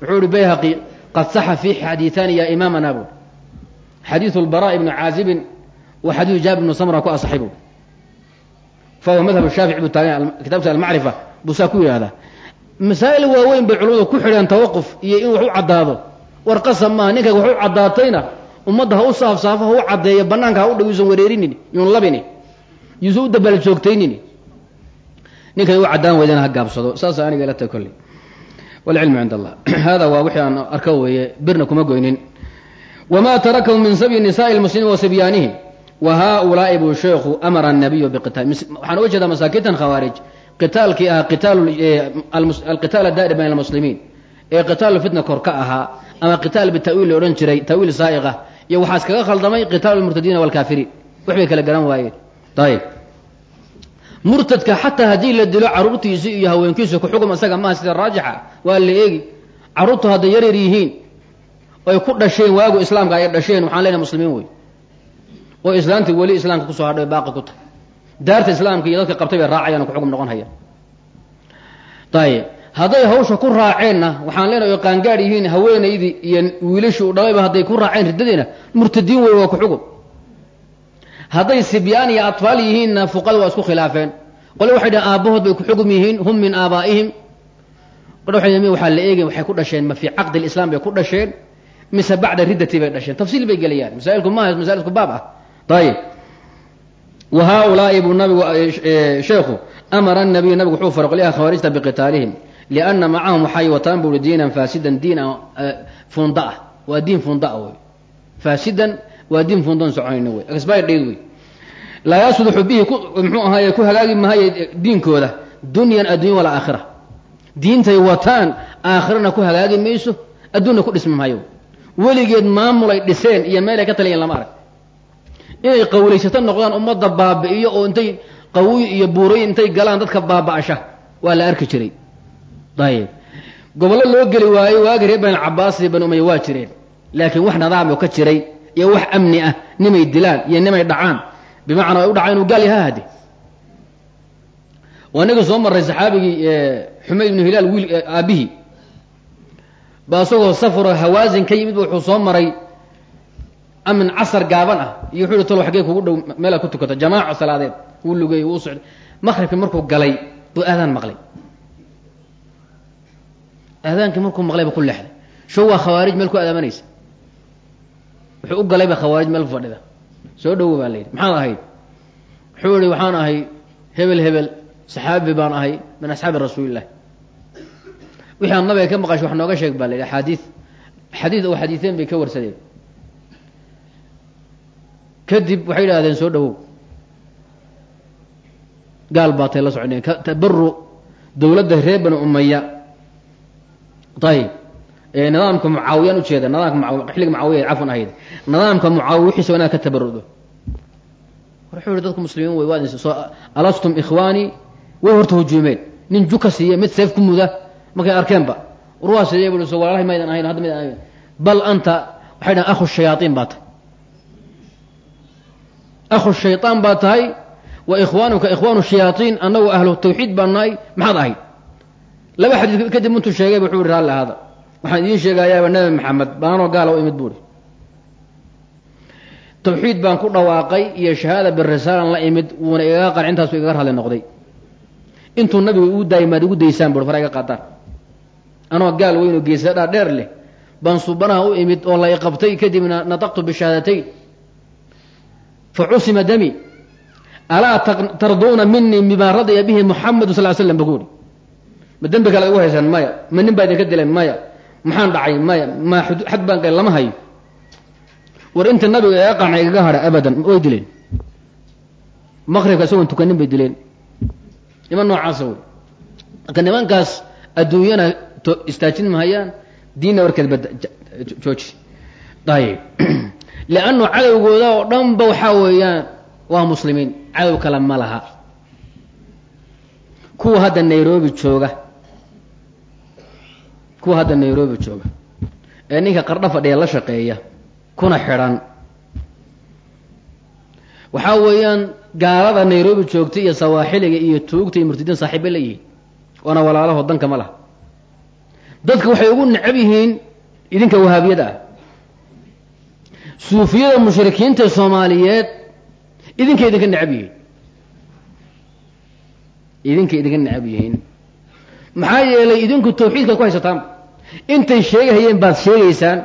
[SPEAKER 1] wuxuu ihi bayhaqi qad saxa fii xadiiaani yaa imaamana bui xadiiu lbara ibnu caazibin wa jaabir ibnu samra ku asaxay bui fa madhab shaafici buu taagan kitaabta almacrifa buu saa ku yidhahdaa masaa'il waaweyn bay culimmadu ku xidheen tawaquf iyo inuu wax u caddaado. War qasab maaha ninkayga wax u caddaatayna ummadda ha u saafsaafa ha u caddeeyo bannaanka ha u dhawiisan wareerinin yuun yuusan u dabaal joogtaynini ninkay u caddaan weydana ha gaabsado saasa aniga ila tahay kolley wاlcilmu cind allah hada waa wixii aan arko weeye birna kuma goynin wma tarakahu min sabyi nisaءi اlmuslimiin wa sibyaanihim wa haؤulaa'i buu sheekhu amara الnabiyu bqitaal waxaan uga jeedaa masaakitan khawaarij qitaalkii ahaa alqitaal daa'ir bayn اlmuslimiin ee qitaalu fitna kor ka ahaa ama qitaal bita'wiil la odhan jiray ta'wiil saa'iqa iyo waxaa iskaga khaldamay qitaalu اlmurtadiina wاlkaafiriin wax bay kala garan waayeen ayb murtadka xataa haddii la dilo caruurtiisi iyo haweenkiisu ku xugum isaga maaha sida raajixa waa la eegi. Caruurtu hadday yaryar yihiin oy ku dhasheen waagu islaamka ay dhasheen waxaan leenahay muslimiin wey oo islaamtii weli islaamka ku soo hadhay baaqi ku tahay. Daarta islaamka iyo dadka qabtay bay raacayaan ku xugum noqon hayaan ayib hadday hawsha ku raaceenna waxaan leenahay oo qaangaadh yihiin haweenaydii iyo wiilashii u dhalayba hadday ku raaceen riddadeena murtadiin wey hadday sibyaan iyo atfaal yihiinna fuqada waa isku khilaafeen. Qole waxay dhahen aabbahood bay ku xugum yihiin hum min aabaa'ihim. Waxaa la eegay waxay ku dhasheen ma fii caqdi lislam bay ku dhasheen mise bacda riddati bay dhasheen. Tafsiil bay gelayaan. Masaa'ilku maaha masail isku baab ah. Ayib wa haaulaa'i buu nabigu sheekhu amara nabiyu nabigu wuxuu faray khawaarijta biqitaalihim lianna macahum waxay wataan buuri diinan faasidan diin funda ah waa diin funda ah wey faasidan waa diin fundoon soconayna wey expired date wey laa yasluxu bihi muxuu ahaaye ku hagaagi mahaye diinkooda. Dunyan addunya walaa aakhira. Diintay wataan aakhirana ku hagaagi mayso adduunna ku dhismi mahayo. Weligeed maamulay dhiseen iyo meelay ka taliyeen lama arag. Inay qawlaysato noqdaan ummadda baabi'iyo oo intay qawiy iyo buurayn intay galaan dadka baaba'asha. Waa la arki jiray. Ayib gobollo loo geli waayo waagi reer bani cabaas iyo bani umaya waa jireen. Laakiin wax nidaamo ka jiray iyo wax amni ah nimay dilaan iyo nimay dhacaan. Bimacnaa u dhacaan inuu gaal yaha hade waa nagii soo marray saxaabigii xumayd ibnu hilaal wiil aabihii ba isagoo safaro hawaasin ka yimid wuxuu soo maray amin casar gaaban ah iyo wuxuu hi talo xaggee kugu dhow meelaad ku tukata jamaaco salaadeed wuu lugeeyey wuu socday. Maqribkii markuu galay buu aadaan maqlay. Aadaankii markuu maqlay ba ku leexday. Show waa khawaarij meel ku aadaamanaysa wuxuu u galayba khawaarij meel fadhida. Soo dhowo baa la yidhi. Maxaad ahayd wuxuu ihi waxaan ahay hebel hebel saxaabi baan ahay min asxaabi rasuulillahi wixii aan nabiga ka maqashay wax nooga sheeg baa la yidhi axaadiid xadiid oo xadiideen bay ka warsadeen. Kadib waxay yidhahdeen soo dhawow gaal baatay la socneen tabaru dawladda reer bani umaya ayib nidaamka mucaawiyaan ujeeda nidaamka xilliga mucaawiya cafwan ahayd. Nidaamka mucaawiya wixiisa inaad ka tabarudo wuxuu yihi dadku muslimiin wey waad soo alastum ikhwaanii way horta hujuumeen nin juka siiya mid seef ku muda markay arkeenba. Urwaa sidee bu so walaalahay maydan ahayn hadda maydan ahayn. Bal anta waxay dhahan akhu shayaaiin baa tahay. Akhu shayaan baa tahay wa ikhwaanuka ikhwaanu shayaaiin annagu ahlu tawxiid baan nahay maxaad ahayd. Laba xadiid kadib intuu sheegay wuxuu yihi raalli ahaada waxaan idiin sheegayaaba nabi maxamed baanoo gaala u imid buuri. Tawxiid baan ku dhawaaqay iyo shahaada birisaalan la imid wuuna igaga qanci intaasu igaga raalli noqday. Intuu nabigu igu daayay maad igu daysaan buri fara iga qaataan. Anoo gaal weyn oo geesa dhaa dheer leh baan subanaha u imid oo la iqabtay kadibna nataqtu bishahaadatayn fa cusima dami alaa tarduuna minii bima radya bihi muxamedu sal slam ba ku uri ma dembi kale igu haysaan maya? Ma nin baa idinka dileen maya maxaan dhacay? Maya ma xad baan gal lama hayo. War inta nabiga ee qanca igaga hadha abadan way dileen. Maqribka isagoon tukanin bay dileen. Niman noocaasa wey. Marka nimankaas adduunyana istaajin mahayaan diinna warkeed bada jooji. Ayib liannu cadowgooda oo dhanba waxaa weeyaan waa muslimiin. Cadow kale ma laha. Kuwa hadda nairobi jooga kuwa hadda nairobi jooga. Ee ninka qardho fadhiya la shaqeeya kuna xidhan. Waxaa weeyaan gaalada nairobi joogta iyo sawaaxiliga iyo tuugta iyo murtadiin saaxiibbay la yihiin waana walaalaho danka ma laha. Dadka waxay ugu necab yihiin idinka wahaabiyada ah. Suufiyada mushrikiinta soomaaliyeed idinka idinka necab yihiin. Idinka idinka necab yihiin. Maxaa yeelay idinku tawxiidkaad ku haysataan intay sheegahayeen baad sheegaysaan.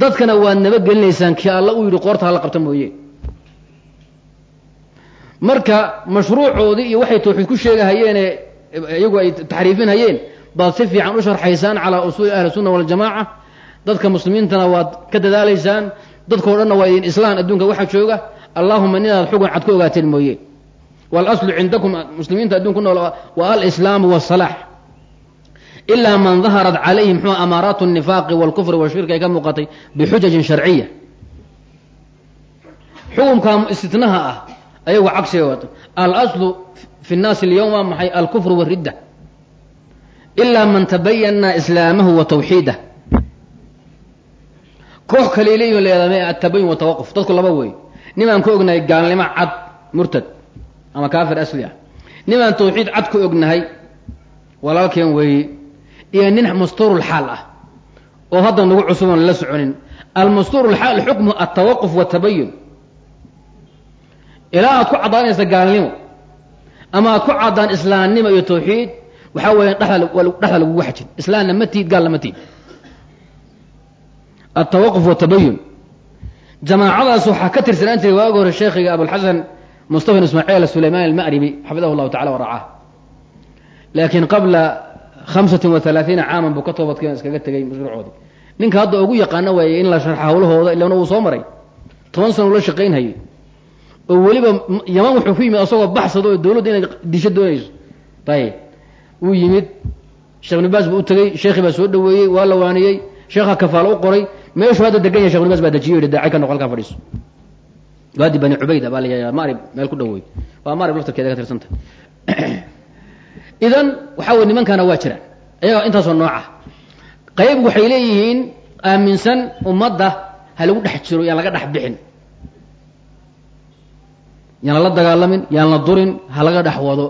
[SPEAKER 1] Dadkana waad nabadgelinaysaan kii alla u yidhi qoorta hala qabta mooye. Marka mashruucoodii iyo waxay tawxiid ku sheegahayeene iyagu ay taxriifinhayeen baad si fiican u sharxaysaan calaa usuuli ahli sunna waljamaaca dadka muslimiintana waad ka dadaalaysaan. Dadkao dhanna waa idin islaan adduunka waxa jooga. Allahuma inaad xugun cad ku ogaateen mooye. Walaslu cindakum muslimiinta adduunku nool waa alislaamu wasalaax ilaa man daharat calayhi mxuu amaaraat الnifaaqi wاlkufri washirki ay ka muuqatay bixujajin sharciya xukumka istitnaha ah ayagu cagsiga wato alaslu fi الnaasi اlyowm waa maxay alkufr wاridda ilaa man tabayana islaamahu wa tawxiidah koox kale leeyihin leedame atabayun watawaquf dadku laba wey nimaan ka ognahay gaalnimo cad murtad ama kaafir asli ah nimaan tawxiid cad ka ognahay walaalkeen weeye iyo nin mastuurulxaal ah. Oo hadda nagu cusuban la soconin. Almastuurulxaal xukmu altawaquf watabayun ilaa aad ku caddaanaysa gaalnimo ama aad ku caddaan islaamnimo iyo tawxiid waxaa weeyaan dhexda lagugu xajin islaamna ma tiid gaalna ma tiid. Altawaquf watabayun jamaacadaas waxaa ka tirsanaan jiray waagi hore sheekhiga abulxasan mustafa ismaaciil sulayman alma'ribi xafidahu llahu tacala waracaah laakiin qabla hamsatin wa halaaiina caaman buu ka toobadkeen iskaga tegay mashruucoodii. Ninka hadda ugu yaqaano waaye in la sharxa hawlahooda ilana wuu soo maray. Toban sana ula shaqaynhayay oo weliba yaman wuxuu ku yimid asagoo baxsado oo dawladda inay disho doonayso. Ayib wuu yimid sheekh nibaas buu u tegey sheekhii baa soo dhaweeyey waa la waaniyey sheekha kafaalo u qoray. Meeshuu hadda degan yahay shekh nibaas baa dejiyo yihi daacay ka noqo halkaa fadhiiso. Waadi bani cubayda baa la marib meel ku dhawey waa marib laftarkeeda ka tirsanta idan waxaa wey nimankana waa jiraan ayaga intaasoo nooca. Qayb waxay leeyihiin aaminsan ummadda ha lagu dhex jiro yaan laga dhex bixin. Yaan lala dagaalamin yaan la durin ha laga dhex wado.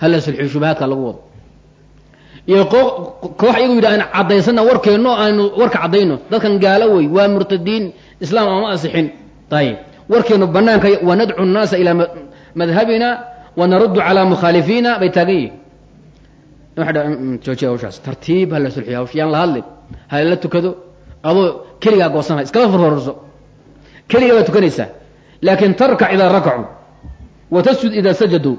[SPEAKER 1] Ha la silxiyo shubahaadka lagu wado. Iyo koox iyagu yidhahdeen caddaysana warkeenno aynu warka caddayno. Dadkan gaalo wey waa murtadiin islaam ama asixin ayib warkeenu banaanka wanadcu nnaasa ilaa madhabina wanaruddu calaa mukhaalifiina bay taagan yihiin joojiya hawshaas tartiib ha la sulxiyo hawsha yaan la hadlin ha la tukado adoo keligaa goosanay iskala farfarorso keligaa baad tukanaysaa laakin tarkac idaa rakacuu wa tasjud idaa sajaduu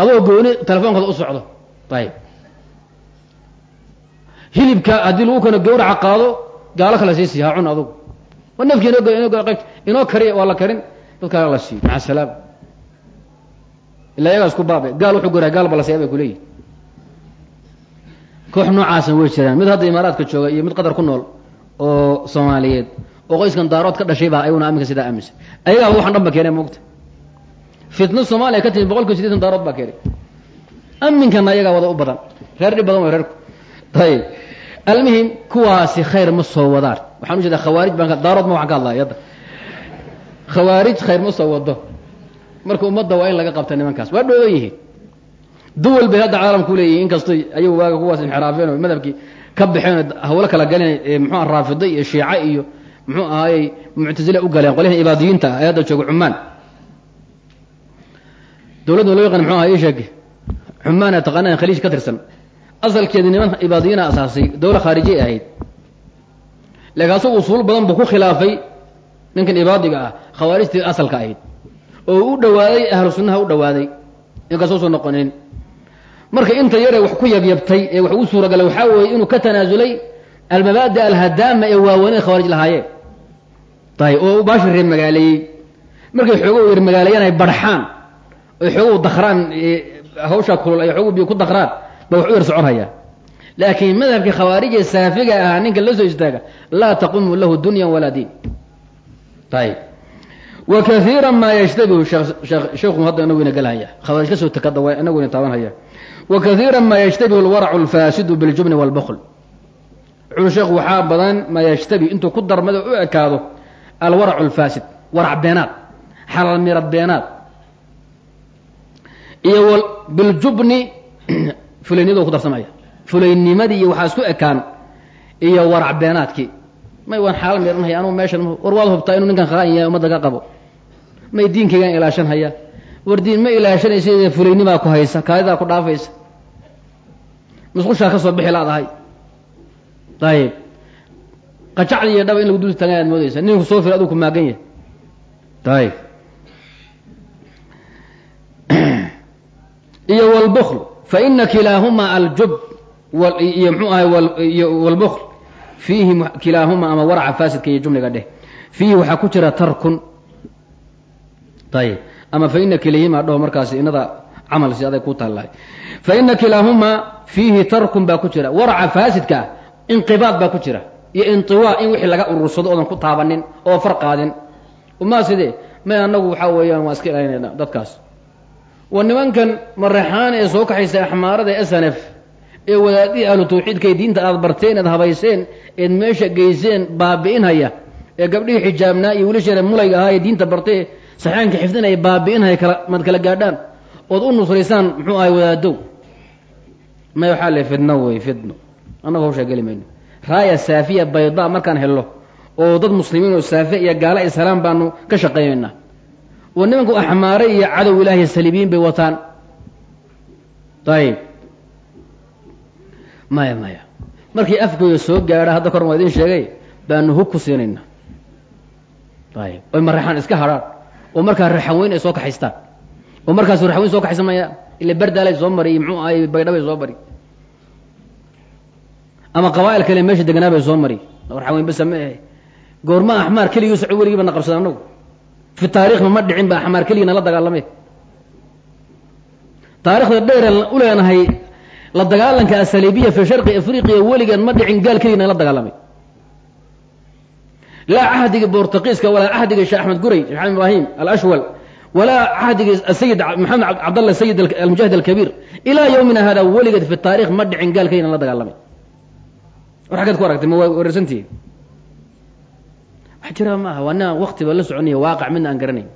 [SPEAKER 1] adoo gooni telefonkooda u socdo ayib hilibka haddii lagu kano gawraca qaado gaalo kala siisi ha cun adugu wa nafki inoo kariya waa la karin dadkaa la siiyo maca salaam ilaa iyagaa isku baabe. Gaal wuxuu goraa gaal ba la siyaa bay kuleeyihin koox noocaasa way jiraan. Mid hadda imaaraadka jooga iyo mid qatar ku nool oo soomaaliyeed oo qoyskan daarood ka dhashay baa ayaguna aminka sidaa aaminsan ayagaa waxan dhan ba keenay moogta fitna soomaaliya ka timi boqol kiiba sideetan daarood baa keenay. Aminkana ayagaa wada u badan. Reer dhib badan way reerku. Ayib almuhim kuwaasi khayr ma soo wadaan waxaan u jeedaa khawaarij baan daarood ma waxaan ka hadlaya hadda khawaarij khayr ma soo wado marka ummadda waa in laga qabta nimankaas. Waa dhooban yihiin. Duwal bay hadda caalamku leeyihiin inkastoo ayagu waaga kuwaas inxiraafeen oo madhabkii ka baxeen hawlo kala galeen muxuu aha raafiday iyo shiica iyo muxuu ahaayey muctasile u galeen. Qolyahan ibaadiyiinta ah ee hadda jooga cumaan dowladda loo yaqaan muxuu aha ii sheeg. Cumaan ee taqaanaa khaliij ka tirsan. Asalkeedi niman ibaadiyiina asaasay. Dowla khaarijiyay ahayd. Laakiin asagu usuul badan buu ku khilaafay ninkan ibaadiga ah. Khawaarijtii asalka ahayd oo u dhawaaday ahlu sunnaha u dhawaaday inkastoo soo noqonin. Marka inta yaree wax ku yabyabtay ee wax ugu suuragalay waxaa weeye inuu ka tanaasulay almabaadi alhadaama ee waaweynada khawaarij lahaayeen ayb oo baashi reer magaaleeyey markay xoogo yar magaaleeyaan ay barxaan oy xoogu dakraan hawshaa kulul ay xoogu biyo ku dakraan ba wax u yar soconhayaa laakiin madhabkii khawaarije saafiga ahaa ninka la soo istaaga laa taqumu lahu dunya walaa diin. Ayb wa kaiira maa yashtabihu sheekhu hadda inagu ina galhaya khawaarij ka soo takada waa inagu ina taabanhaya wa kaiira maa yashtabihu alwaracu alfaasidu biljubni walbakl wuxuu sheekhu waxaa badan maa yashtabi intuu ku darmado u ekaado alwaracu alfaasid warac beenaad xalal mirad beenaad. Iyo biljubni fulayniyado ku darsamaya fulaynimadii iyo waxaa isku ekaan iyo warac beenaadkii. May waan xaala miranhaya anugu meeshan war waad hubtaa inuu ninkan khaan yahay ummadda ka qabo may diinkaygaan ilaashan haya war diin ma ilaashanaysa fulaynimaa ku haysa kaadidaa ku dhaafaysa. Musqushaa ka soo bixi laadahay. Ayib qajacdi iyo dhaba in lagu dul taagan aad moodaysa ninku soo fil aduu ku maagan yahay. Ayib iyo wlbkl faina kilaahumaa aljub iyo mxuu ahay wlbkl fiihi kilaahuma ama waraca faasidka iyo jumliga fiihi waxaa ku jira tarkun ayib ama faina kilayhima dhaho markaasi inada camal si aday ku taallahay faina kilaahumaa fiihi tarkun baa ku jira. Waraca faasidka ah inqibaad baa ku jira. Iyo intiwaa in wixii laga urursado oodan ku taabanin oo far qaadin. Umaa sidee may anagu waxaa weeyaan waa iska ilaalinayna dadkaas. Wa nimankan maraxaan ee soo kaxaysa axmaarada s n f ee wadaadihii ahlu tawxiidka diinta aad barteen eed habayseen eed meesha geyseen baabi'inhaya ee gabdhihii xijaabnaa iyo wiilasheeda mulayga ahaa ee diinta bartee saxaanka xifdinaya baabi'inhaya kala mad kala gaadhaan. Ood u nusraysaan muxuu ahay wadaadow may waxaa le fidno wey fidno. Annagu hawshaa geli mayno. Raaya saafiya bayda markaan hello oo dad muslimiin oo saafiya iyo gaala islaam baanu ka shaqaynaynaa oo nimanku axmaare iyo cadow ilaahay saliibiyiin bay wataan. Ayib maya maya. Markii afkooda soo gaadha hadda koran waa idin sheegay baanu hug ku siinaynaa. Ayib oy maraxaan iska hadhaan oo markaa raxaweyn ay soo kaxaystaan. oo markaas raxaweyn soo kaxaysan maya ila berdaalay soo mari iyo muxuu ahay baydhabay soo bari ama qabaa'il kale meesha deganaa soo mari. warxaweyn basa ma ahe goorma axmaar keligii soco weligiiba na qabsada annagu. Fi taarikhma ma dhicin ba axmaar keligii nala dagaalamay. taarikhda dheereen u leenahay la dagaalanka asaliibiya fi sharqi afriqiya weligeed ma dhicin gaal keligii nala dagaalamay laa cahdiga bortuqiiska walaa cahdiga sheekh axmed guray axmed ibraahim alashwal walaa cahdiga asayid maxamed cabdallah sayid almujaahid alkabiir ilaa yowmina hada weligeed fi taarikh ma dhicin gaal keligii nala dagaalamay. War xaggeed ku aragtay ma wareersantihi wax jira maaha waa ina waktiba la soconaya waaqac midna aan garanayn.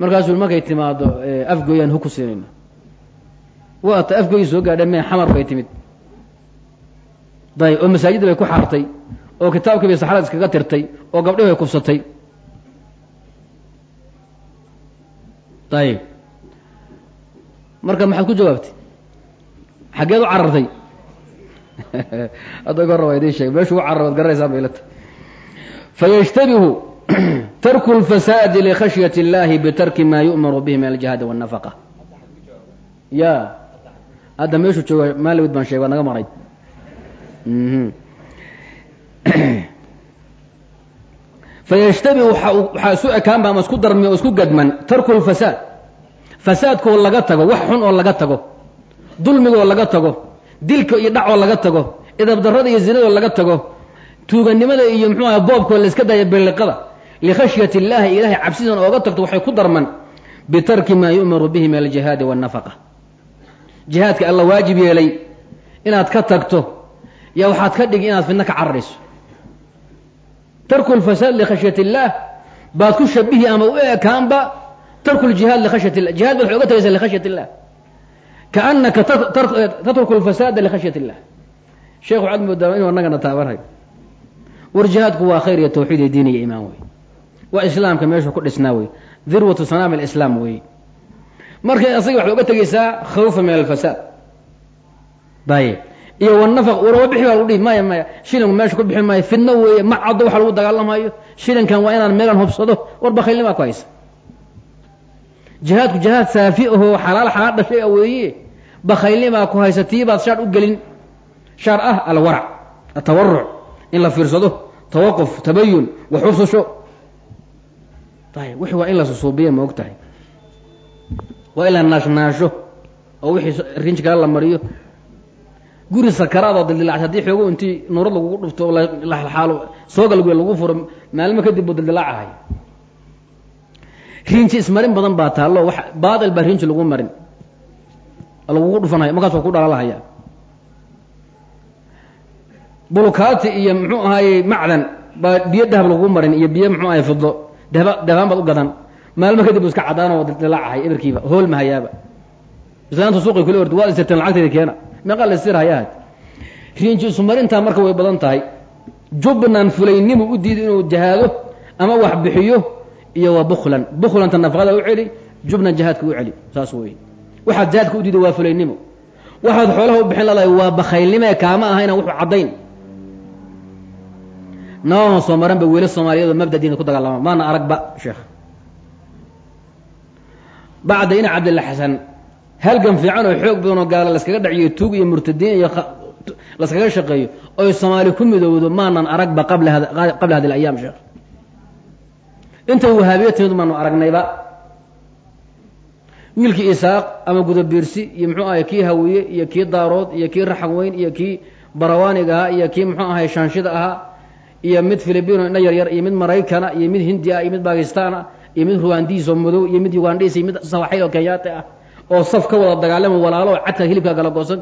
[SPEAKER 1] Markaasuu markay timaado afgooyaan huku siinayna waata afgooyi soo gaadha me xamar bay timid. Dayib oo masaajidda bay ku xaartay oo kitaabkii bay saxrada iskaga tirtay oo gabdhihi bay kufsatay dayib marka maxaad ku jawaabtay xaggeed u carartay hadda ka horra waa idiin sheegay meeshu u carar waad garanaysaan bay la tahay fayashtabihu tarku اlfasaadi likhashyaة اllahi bitarki ma yu'maru bihi min aljihaadi wالnafaqa ya hadda meeshuu jooga maalawid baan sheeg waa naga maray fayashtabihu waxaa isu ekaan ba ama isku darmi oo isku gadman tarku اlfasaad fasaadkoo laga tago wax xun oo laga tago. Dulmigoo laga tago. Dilka iyo dhacoo laga tago. Idabdarada iyo zinadoo laga tago. Tuuganimada iyo mxuu aha boobkoo la iska daya belliqada likhashyat illaahi ilahay cabsidan ooga tagto waxay ku darman bitarki maa yu'maru bihi min aljihaadi waannafaqa jihaadka alla waajib yeelay. Inaad ka tagto yaa waxaad ka dhigi inaad fidno ka cararayso tarku lfasaad likhashyat illaah baad ku shabihi ama u ekaanba tarku ljihaad likhashyat illah jihad baad waxay oga tagaysa likhashyat illah kaanaka tatruku lfasaada likhashyat illah sheekh waxaad moodaa inuu annagana taabanhayo war jihaadku waa khayr iyo tawxiid iyo diin iyo iimaan wey. Waa islaamka meeshuu ku dhisnaa wey. Dirwatu sanaam alislaam wey. Marka asaga waxay oga tegaysaa khawfa min alfasaad dayib iyo wanafaq waraba bixi baa lagu dhihi maya maya. Shilinku meesha ku bixi maayo fidno weeye ma caddo waxa lagu dagaalamayo. Shilinkan waa inaan meelan hubsado war bakhaylnimaa ku haysa. Jihaadku jihaad saafi ahoo xalaal xalaal dhashay a weeye. Bakhaylnimaa ku haysa tii baad shaar u gelin. Shaar ah alwarac atawaruc in la fiirsado tawaquf tabayun wax hubsasho ayib wixii waa in la susuubiya ma og tahay waa in la naashnaasho oo wixii rinji kale la mariyo guri sakaraadoo dildilacsa haddii xoogo intii nuurad lagugu dhufto laxaalo soogalgu lagu furo maalmo kadib buu dildilaacahay rinji ismarin badan baa taallo wax baatil baa rinji lagu marin. Lagugu dhufanhaya markaas waa ku dhalalahaya bulukaati iyo muxuu ahaayey macdan baa biyo dahab lagu marin iyo biyo muxuu ahay fidlo dahba dahabaan baad u gadan. Maalmo kadib bu iska cadaanoo dildilaacahay eberkiiba hool mahayaaba islaanta suuqay kula orda waad isirteen lacagteeda keena meeqaa la istirhayaad riinji isumarintaa marka way badan tahay. Jubnan fulaynimu u diido inuu jahaado ama wax bixiyo iyo waa buklan buklanta nafaqada u celi jubnan jihaadka u celi. Saas wey waxaad jihaadka u diido waa fulaynimo waxaad xoolaha u bixin ladahay waa bakhaylnimee kaama ahayna wuxuu caddayn. Nabama soo maran ba wiila soomaaliyado mabda diinka ku dagaalama. Maana aragba sheekh. Bacda ina cabdilla xasan halgan fiican oo xoog badan oo gaala laskaga dhaciyo tuug iyo murtadiin iyo laskaga shaqeeyo oy soomaali ku midowdo maanan aragba qabla hadi alayaam sheekh. Intay wahaabiya timid maanu aragnayba. Wiilkii isaaq ama gudabiirsi iyo muxuu ahay kii hawiye iyo kii daarood iyo kii raxan iyo kii barawaaniga ahaa iyo kii muxuu ahay shaanshida ahaa iyo mid filibino indha yaryar iyo mid maraykana iyo mid hindi ah iyo mid bakistaana iyo mid ruwandiis oo madow iyo mid ugandhiis iyo mid sawaxay oo kenyaati ah oo saf ka wada dagaalama walaalo oo cadka hilibka kala goosan